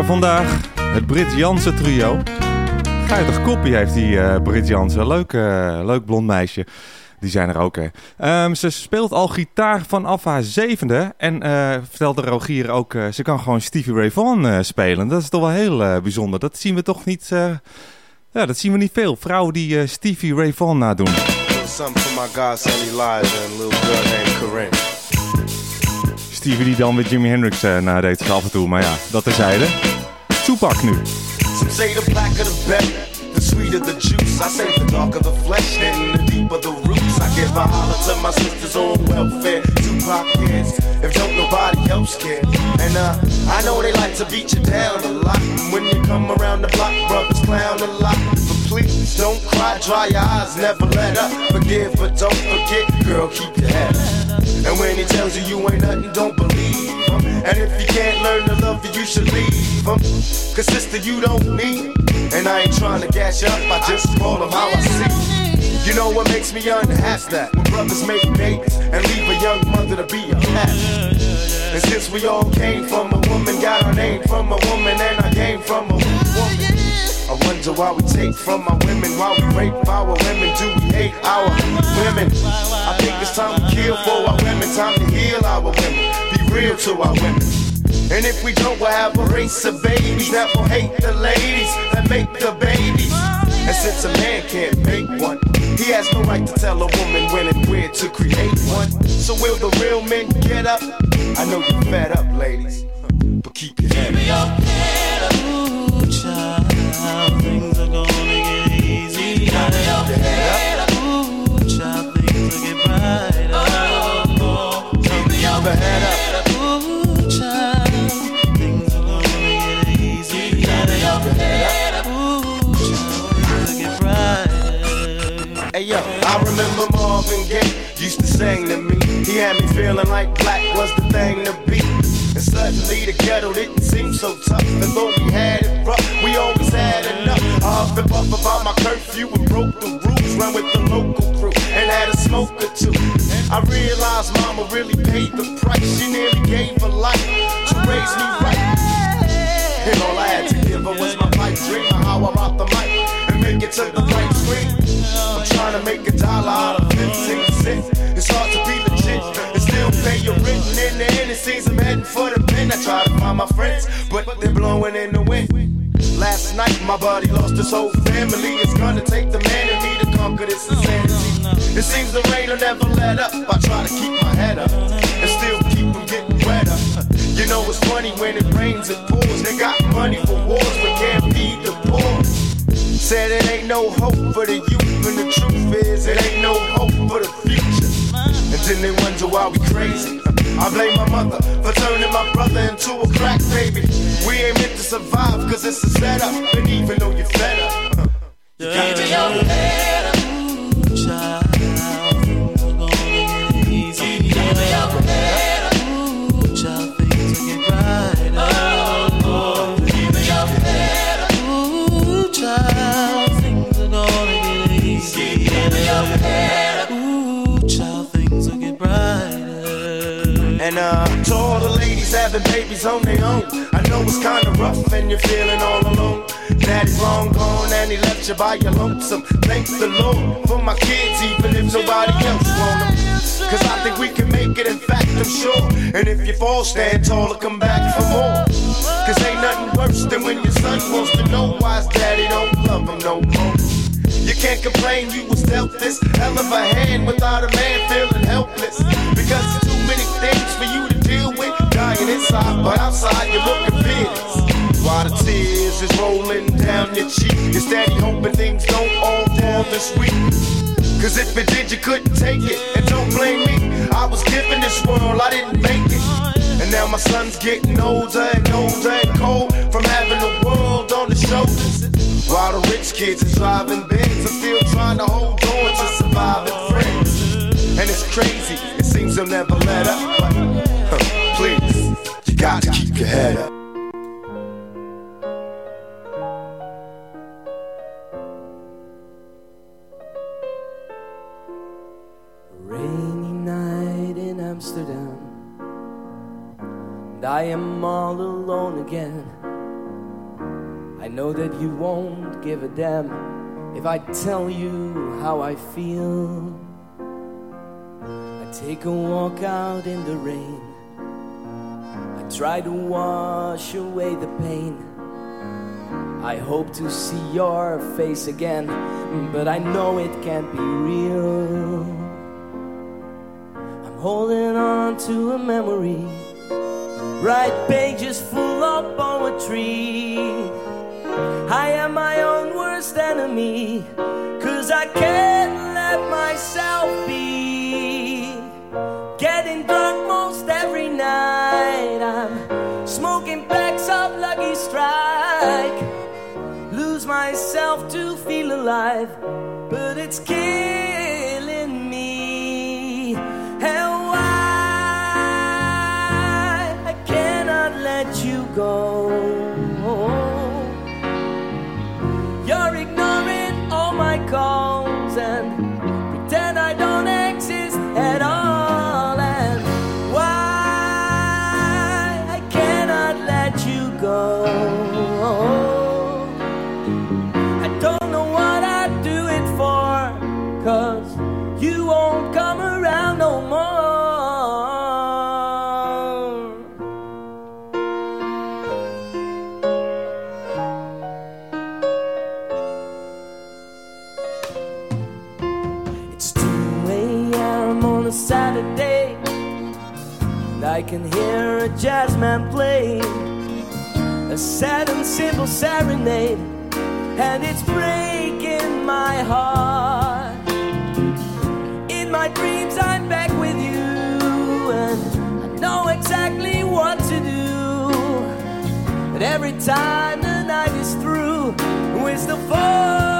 C: Vandaag, het Brit Jansen trio. Guitig koppie heeft die eh, Brit Jansen. Leuk, eh, leuk blond meisje. Die zijn er ook, hè. Ehm, ze speelt al gitaar vanaf haar zevende. En eh, vertelde Rogier ook, ze kan gewoon Stevie Ray Vaughan spelen. Dat is toch wel heel bijzonder. Dat zien we toch niet... ja, dat zien we niet veel. Vrouwen die Stevie Ray Vaughan nadoen. Stevie die dan met Jimi Hendrix nadeed af en toe. Maar ja, dat terzijde. Tupac nu.
P: Some say the blacker the better, the sweeter the juice. I say the darker the flesh, then the deeper the roots. I give a holler to my sisters welfare. Tupac kids, if don't nobody else care. And uh, I know they like to beat you down a lot. And when you come around the block, brothers clown a lot. Please don't cry, dry your eyes, never let up. Forgive, but don't forget, girl, keep your head up. And when he tells you you ain't nothing, don't believe him. And if you can't learn to love you, you should leave him. Cause sister, you don't need. And I ain't trying to gas you up, I just call him how I see. You know what makes me unhappy? That when brothers make babies and leave a young mother to be a cat. And since we all came from a woman, got our name from a woman, and I came from a woman. I wonder why we take from our women, why we rape our women, do we hate our women? I think it's time to kill for our women, time to heal our women, be real to our women. And if we don't, we'll have a race of babies that will hate the ladies that make the babies. And since a man can't make one, he has no right to tell a woman when and where to create one. So will the real men get up? I know you're fed up, ladies, but keep your head up. Used to me. He had me feeling like black was the thing to be. And suddenly the ghetto didn't seem so tough. And though we had it rough, we always had enough. I huffed and puffed about my curfew and broke the rules. Run with the local crew and had a smoke or two. I realized mama really paid the price. She nearly gave her life to raise me right. And all I had to give her was my pipe dream of how I rock the mic and make it to the right screen. I'm trying to make a dollar out of 15 cents. It's hard to be legit and still pay your rent. And in the end, it seems I'm heading for the pen. I try to find my friends, but they're blowing in the wind. Last night, my buddy lost his whole family. It's gonna take the man in me to conquer this insanity. It seems the rain will never let up. I try to keep my head up and still keep from getting wetter. You know it's funny when it rains, it pours. They got money for wars, but can't feed the poor. Said it ain't no hope for the youth, and the truth is it ain't no hope for the future. And then they wonder why we crazy. I blame my mother for turning my brother into a crack baby. We ain't meant to survive, cause it's a setup. And even though you're fed up, uh, you got to your head having babies on their own, I know it's kinda rough and you're feeling all alone. Daddy's long gone and he left you by your lonesome. Thank the Lord for my kids, even if nobody else want them. Cause I think we can make it, in fact, I'm sure. And if you fall, stand tall and come back for more. Cause ain't nothing worse than when your son wants to know why his daddy don't love him no more. You can't complain you was dealt this hell of a hand without a man feeling helpless. Because there's too many things for you to Dying inside, but outside you're looking fearless. While the tears is rolling down your cheek, you're steady hoping things don't all fall this week. Cause if it did, you couldn't take it. And don't blame me, I was given this world, I didn't make it. And now my son's getting older and older and cold from having the world on his shoulders. While the rich kids are driving Benz, I'm still trying to hold on to surviving friends. And it's crazy, it seems they'll never let up. Got to keep your head up.
A: rainy night in Amsterdam. And I am all alone again. I know that you won't give a damn if I tell you how I feel. I take a walk out in the rain. Try to wash away the pain. I hope to see your face again, but I know it can't be real. I'm holding on to a memory. Write pages full of poetry. I am my own worst enemy. Cause I can't let myself be. I'm smoking packs of Lucky Strike. Lose myself to feel alive. But it's killing jazz man play a sad and simple serenade, and it's breaking my heart. In my dreams, I'm back with you, and I know exactly what to do. But every time the night is through, we're still far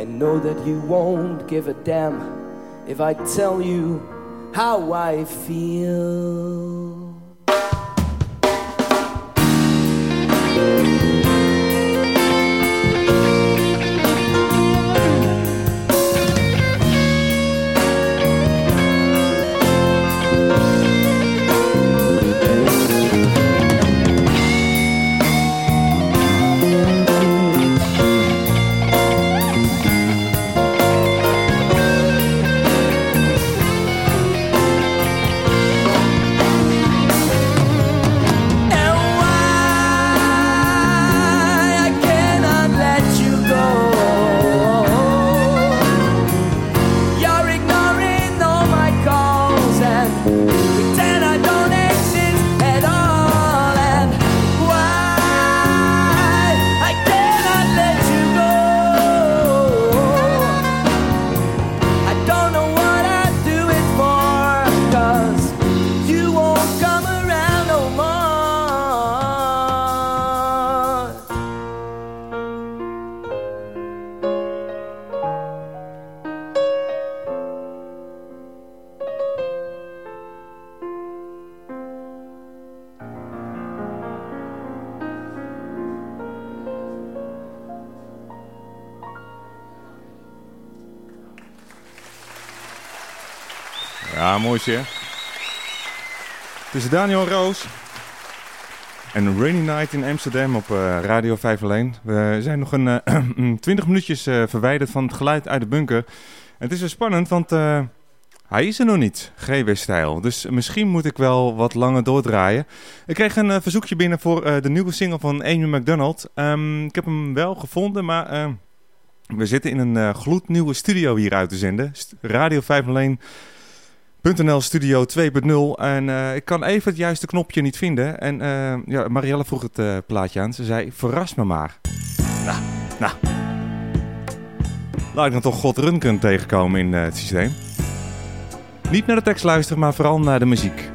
A: I know that you won't give a damn if I tell you how I feel.
G: Zeg. Tussen Daniel Roos en Rainy Night in Amsterdam op eh, Radio 501. We zijn nog een eh, 20 minuutjes eh, verwijderd van het geluid uit de bunker. Het is wel spannend, want hij is er nog niet, GW-stijl. Dus misschien moet ik wel wat langer doordraaien. Ik kreeg een verzoekje binnen voor de nieuwe single van Amy McDonald. Ehm, ik heb hem wel gevonden, maar we zitten in een gloednieuwe studio hier uit te zenden. Radio 501 .nl Studio 2.0 en eh, ik kan even het juiste knopje niet vinden. En eh, ja, Marielle vroeg het eh, plaatje aan. Ze zei, verras me maar. Nou, nou. Laat ik dan toch God Runken tegenkomen in het systeem. Niet naar de tekst luisteren, maar vooral naar de muziek.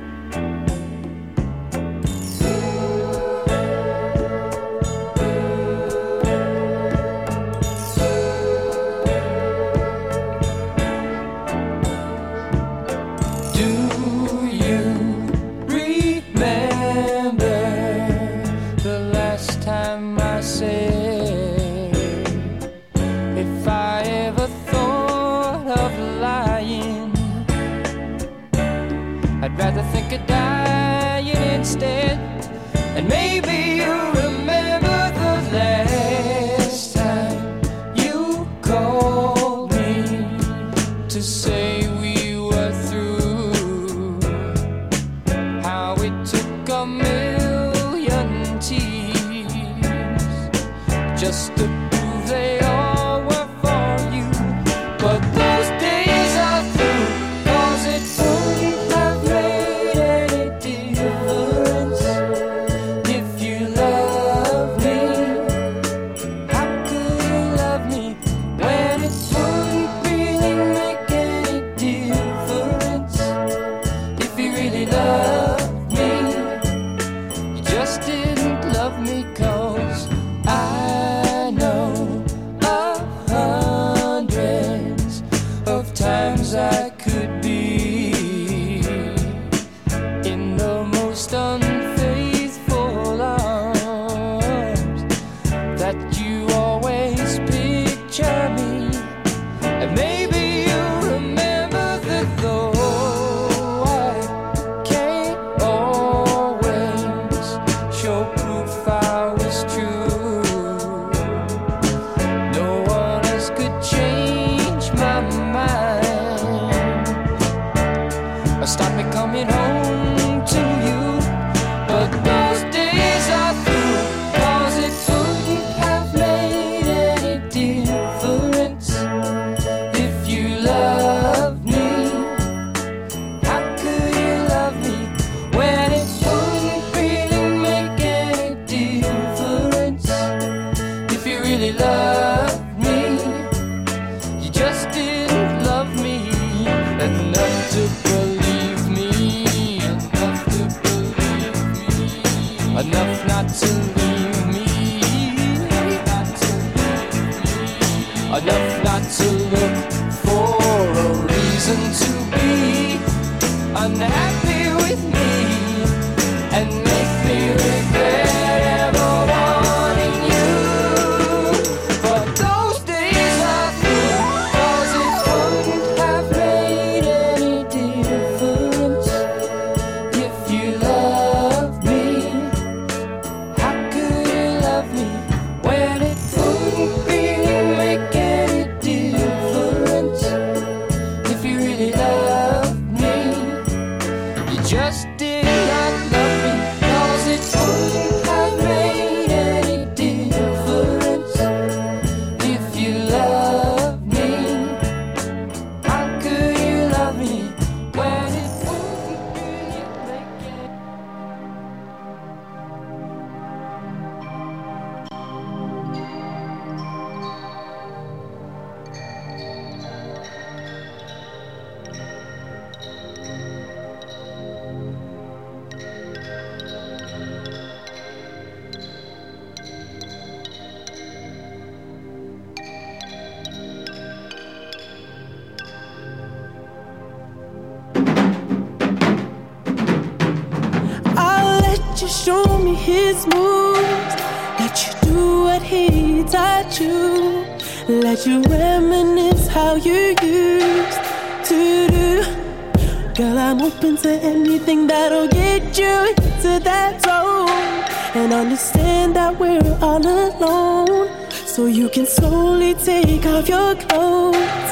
A: To
N: anything that'll get you into that zone. And understand that we're all alone. So you can slowly take off your clothes.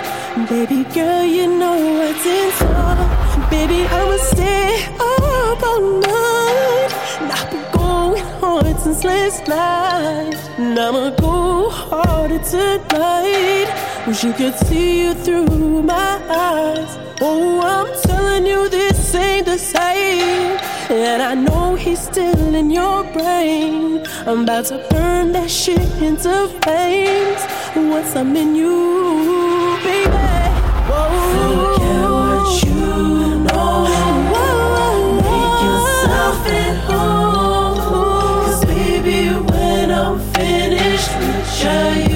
N: Baby girl, you know what's in store. Baby, I'ma stay up all night. I've been going hard since last night. And I'ma go harder tonight. Wish you could see you through my eyes. Oh, I'm you, this ain't the same. And I know he's still in your brain. I'm about to burn that shit into flames. Once I'm in you, baby. Forget what you know. Make yourself at baby, when I'm finished you,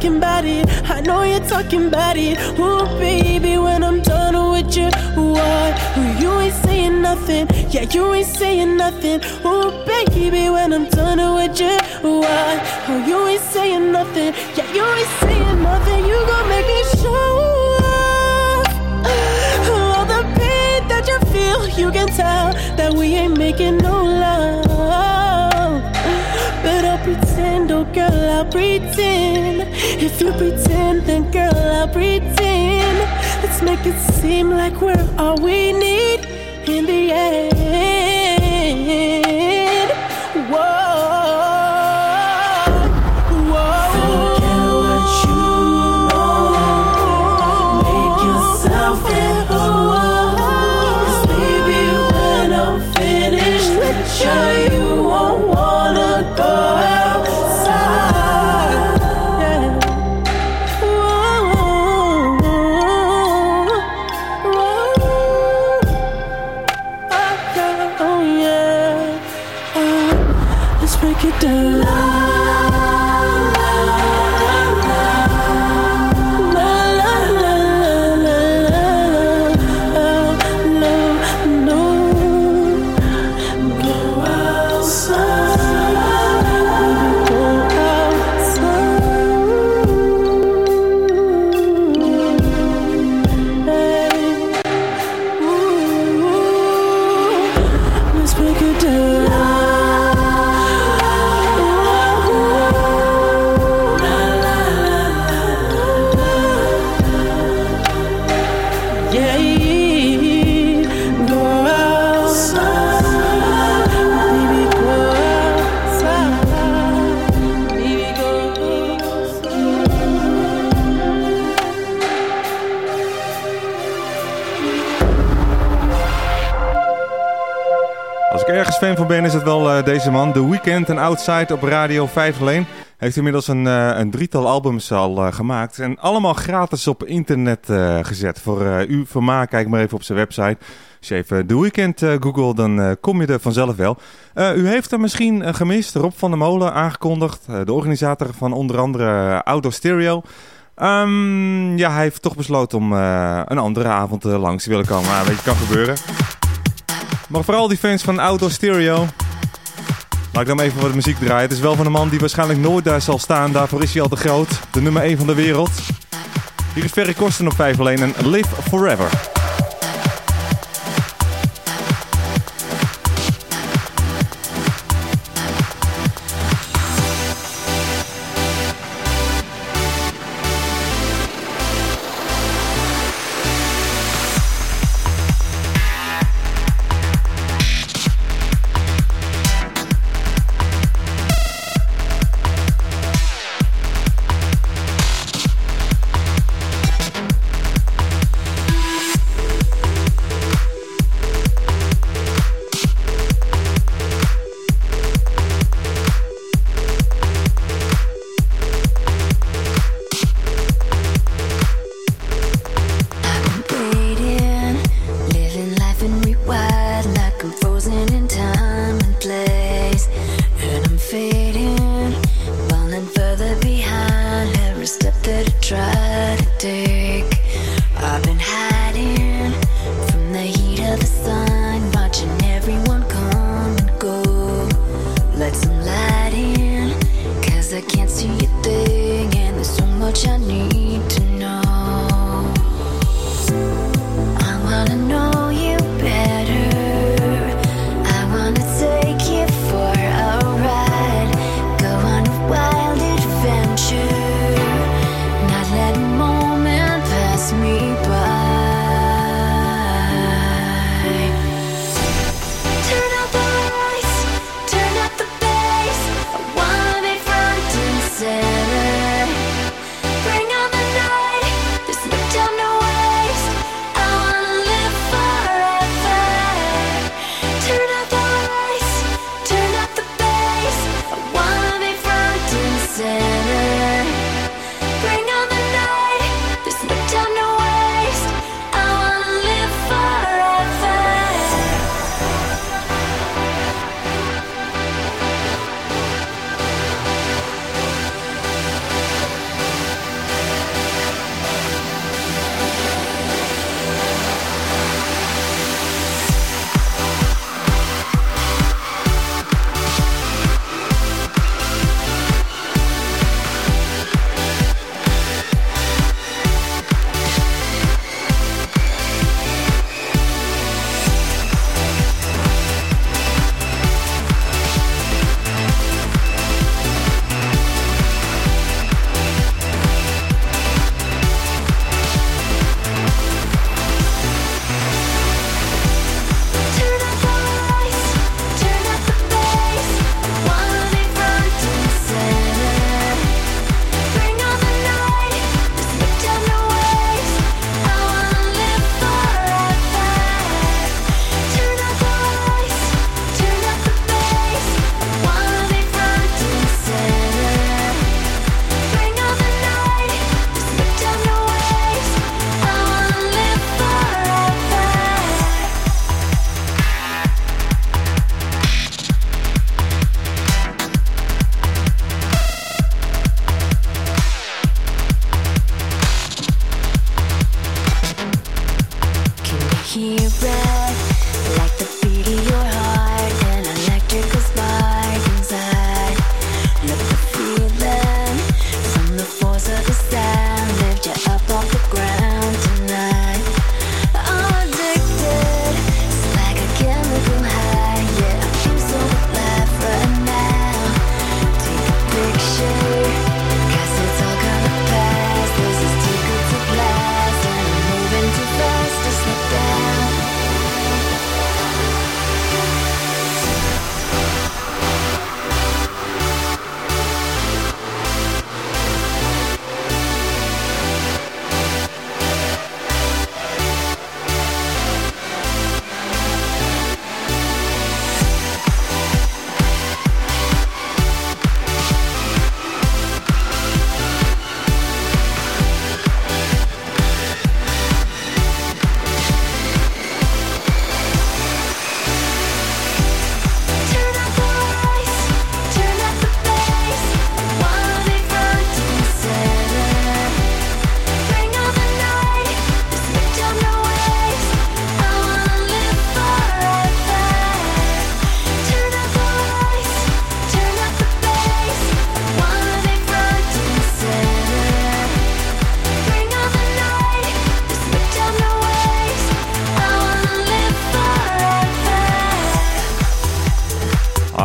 N: talking about it. I know you're talking about it. Oh, baby, when I'm done with you. Why? Oh, you ain't saying nothing. Yeah, you ain't saying nothing. Oh, baby, when I'm done with you. Why? Oh, you ain't saying nothing. Yeah, you ain't saying nothing. You gon' make me show. All the pain that you feel, you can tell that we ain't making no You pretend, then girl, I'll pretend. Let's make it seem like we're all we need in the end.
C: Wel eh, deze man. The Weeknd en Outside op Radio 5 alleen. Heeft inmiddels een, eh, een drietal albums al eh, gemaakt. En allemaal gratis op internet gezet. Voor uw vermaak, kijk maar even op zijn website. Als je even The Weeknd eh googelt, dan kom je er vanzelf wel. U heeft er misschien gemist. Rob van der Molen aangekondigd. de organisator van onder andere Auto Stereo. Ehm, ja, hij heeft toch besloten om een andere avond langs te willen komen. Maar weet je, kan gebeuren. Maar vooral die fans van Auto Stereo. Laat ik dan even wat muziek draaien. Het is wel van een man die waarschijnlijk nooit daar zal staan. Daarvoor is hij al te groot. De nummer 1 van de wereld. Hier is Ferry Korsten op 5 alleen en Live Forever.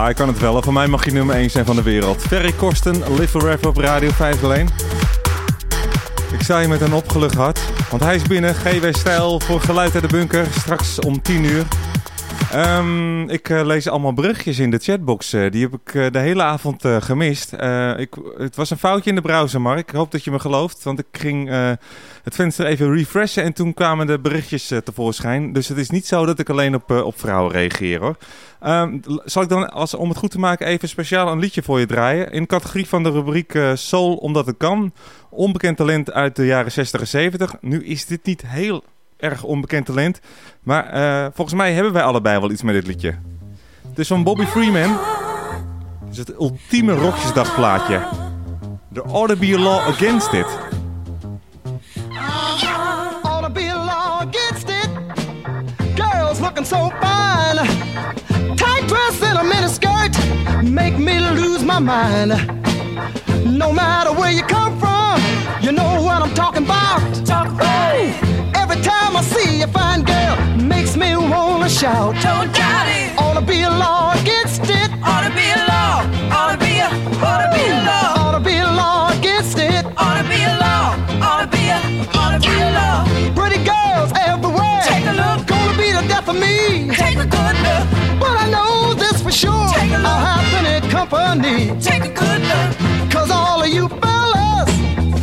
C: Ja, ik kan het wel. Voor mij mag je nummer 1 zijn van de wereld. Ferry Korsten, Live Forever op Radio 5 alleen. Ik hier met een opgelucht hart. Want hij is binnen. GW Stijl voor Geluid uit de Bunker. Straks om 10 uur. Ehm, ik eh, lees allemaal berichtjes in de chatbox. eh, die heb ik eh, de hele avond gemist. Ik, het was een foutje in de browser, Mark. Ik hoop dat je me gelooft. Want ik ging het venster even refreshen en toen kwamen de berichtjes tevoorschijn. Dus het is niet zo dat ik alleen op, op vrouwen reageer hoor. Ehm, zal ik dan, als, om het goed te maken, even speciaal een liedje voor je draaien? In categorie van de rubriek Soul, omdat het kan. Onbekend talent uit de jaren 60 en 70. Nu is dit niet heel erg onbekend talent. Maar eh, volgens mij hebben wij allebei wel iets met dit liedje. Het is van Bobby Freeman. Het is het ultieme rokjesdagplaatje. There ought to be a law against it.
Q: Ought to be a law against it. Girls looking so fine. Tight dress and a miniskirt make me lose my mind. No matter where you come from, you know what I'm talking about. Talk fine girl, makes me wanna shout. Don't doubt it. Ought to be a law against it. Ought to be a law. Ought to be a. Ought to be a law. Ought to be a law against it. Ought to be a law. Ought to be a. Ought to be a law. Pretty girls everywhere. Take a look. Gonna be the death of me. Take a good look. But I know this for sure. Take a look. I'll have plenty company. Take a good look. Cause all of you fellas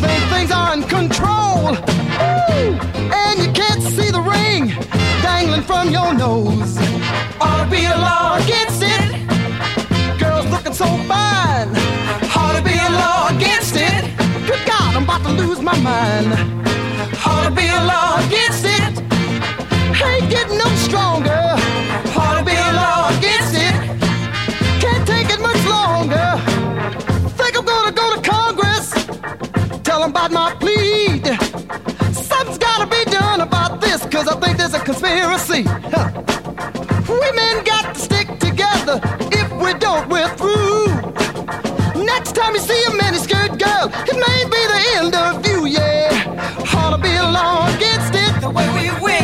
Q: think things are in control. Ooh, and you can't see dangling from your nose. Ought to be a law against it. Girls looking so fine. Ought to be a law against it. Good God, I'm about to lose my mind. Ought to be a law against it. Ain't getting no stronger. Conspiracy. Huh. Women got to stick together. If we don't, we're through. Next time you see a miniskirt girl, it may be the end of you, yeah. Ought to be a law against it. The way we wiggle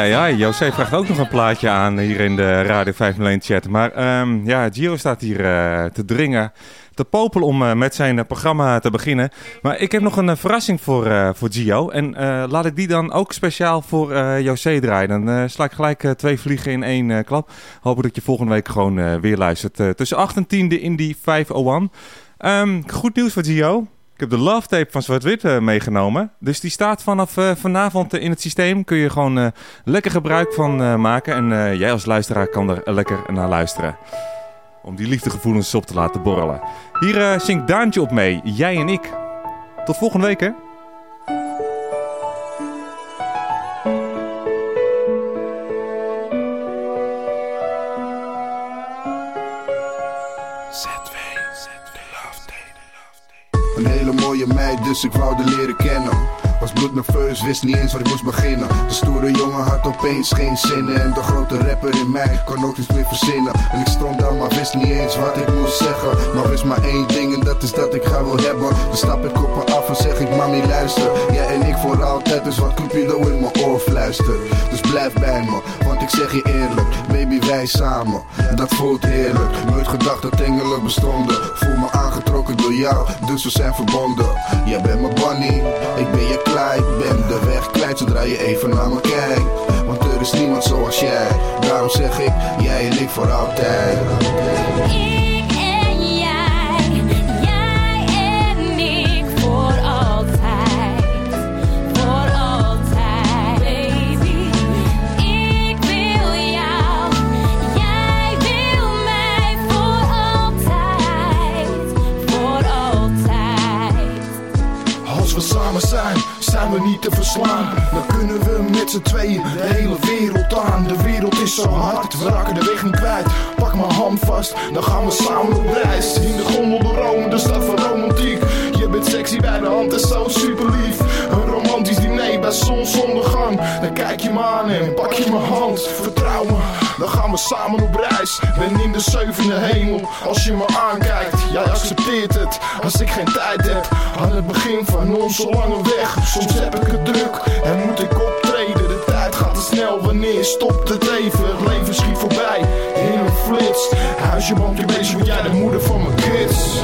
C: ja, ja, José vraagt ook nog een plaatje aan hier in de Radio 501 chat. Maar ehm, ja, Gio staat hier eh, te dringen, te popelen om eh, met zijn eh, programma te beginnen. Maar ik heb nog een verrassing voor, voor Gio. En laat ik die dan ook speciaal voor José draaien. Dan sla ik gelijk twee vliegen in één klap. Hopen dat je volgende week gewoon weer luistert. Tussen 8 en 10 de Indie 501. Ehm, goed nieuws voor Gio. Ik heb de love tape van Zwart-Wit eh, meegenomen. Dus die staat vanaf eh, vanavond eh, in het systeem. Kun je gewoon lekker gebruik van maken. En jij als luisteraar kan er lekker naar luisteren. Om die liefdegevoelens op te laten borrelen. Hier zingt Daantje op mee. Jij en ik. Tot volgende week hè.
R: Dus ik wou de leren kennen. Was bloednerveus, wist niet eens waar ik moest beginnen. De stoere jongen had opeens geen zinnen. En de grote rapper in mij kon ook niets meer verzinnen. En ik stond daar, maar wist niet eens wat ik moest zeggen. Maar wist maar één ding, en dat is dat ik ga wil hebben. Dan stap ik op af en zeg ik, mami luister. Jij en ik voor altijd, dus wat Cupido in mijn oor fluistert. Dus blijf bij me, want ik zeg je eerlijk. Baby, wij samen, dat voelt heerlijk. Nooit gedacht dat engelen bestonden. Voel me aangetrokken door jou, dus we zijn verbonden. Jij bent mijn bunny, ik ben je Clyde. Ben de weg kwijt zodra je even naar me kijkt. Want er is niemand zoals jij. Daarom zeg ik, jij en ik voor altijd.
F: Ik en jij, jij en ik voor altijd, voor altijd, baby. Ik wil jou, jij wil mij voor altijd, voor altijd.
R: Als we samen zijn,
S: zijn we niet te verslaan. Dan kunnen we met z'n tweeën de hele wereld aan. De wereld is zo hard, we raken de weg niet kwijt. Pak mijn hand vast, dan gaan we samen op reis. In de gondel de Rome, de stad van romantiek. Je bent sexy bij de hand, is zo super lief. Bij zonsondergang. Dan kijk je me aan en pak je mijn hand. Vertrouw me, dan gaan we samen op reis. Ben in de zevende hemel, als je me aankijkt. Jij accepteert het, als ik geen tijd heb. Aan het begin van onze lange weg. Soms heb ik het druk en moet ik optreden. De tijd gaat te snel, wanneer stopt het even? Het leven schiet voorbij in een flits. Huisje, boompje, beestje, word jij de moeder van mijn kids.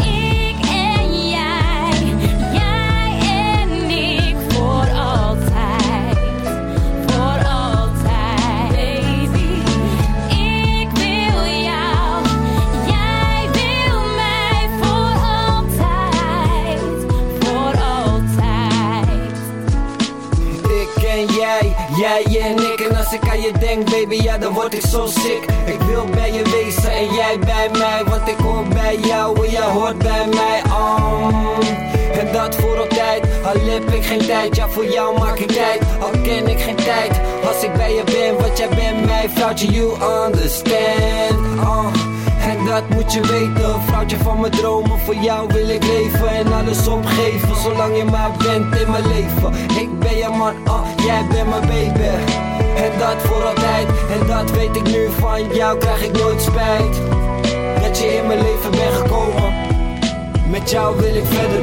T: Jij, jij en ik.
U: En als ik aan je denk baby, ja dan word ik zo sick. Ik wil bij je wezen en jij bij mij. Want ik hoor bij jou en jij hoort bij mij. Oh. En dat voor altijd, al heb ik geen tijd Ja voor jou maak ik tijd, al ken ik geen tijd. Als ik bij je ben, want jij bent mijn vrouwtje You understand, oh. Dat moet je weten, vrouwtje van mijn dromen Voor jou wil ik leven en alles opgeven. Zolang je maar bent in mijn leven. Ik ben je man, oh, jij bent mijn baby. En dat voor altijd, en dat weet ik nu Van jou krijg ik nooit spijt. Dat je in mijn leven bent gekomen. Met jou wil ik verder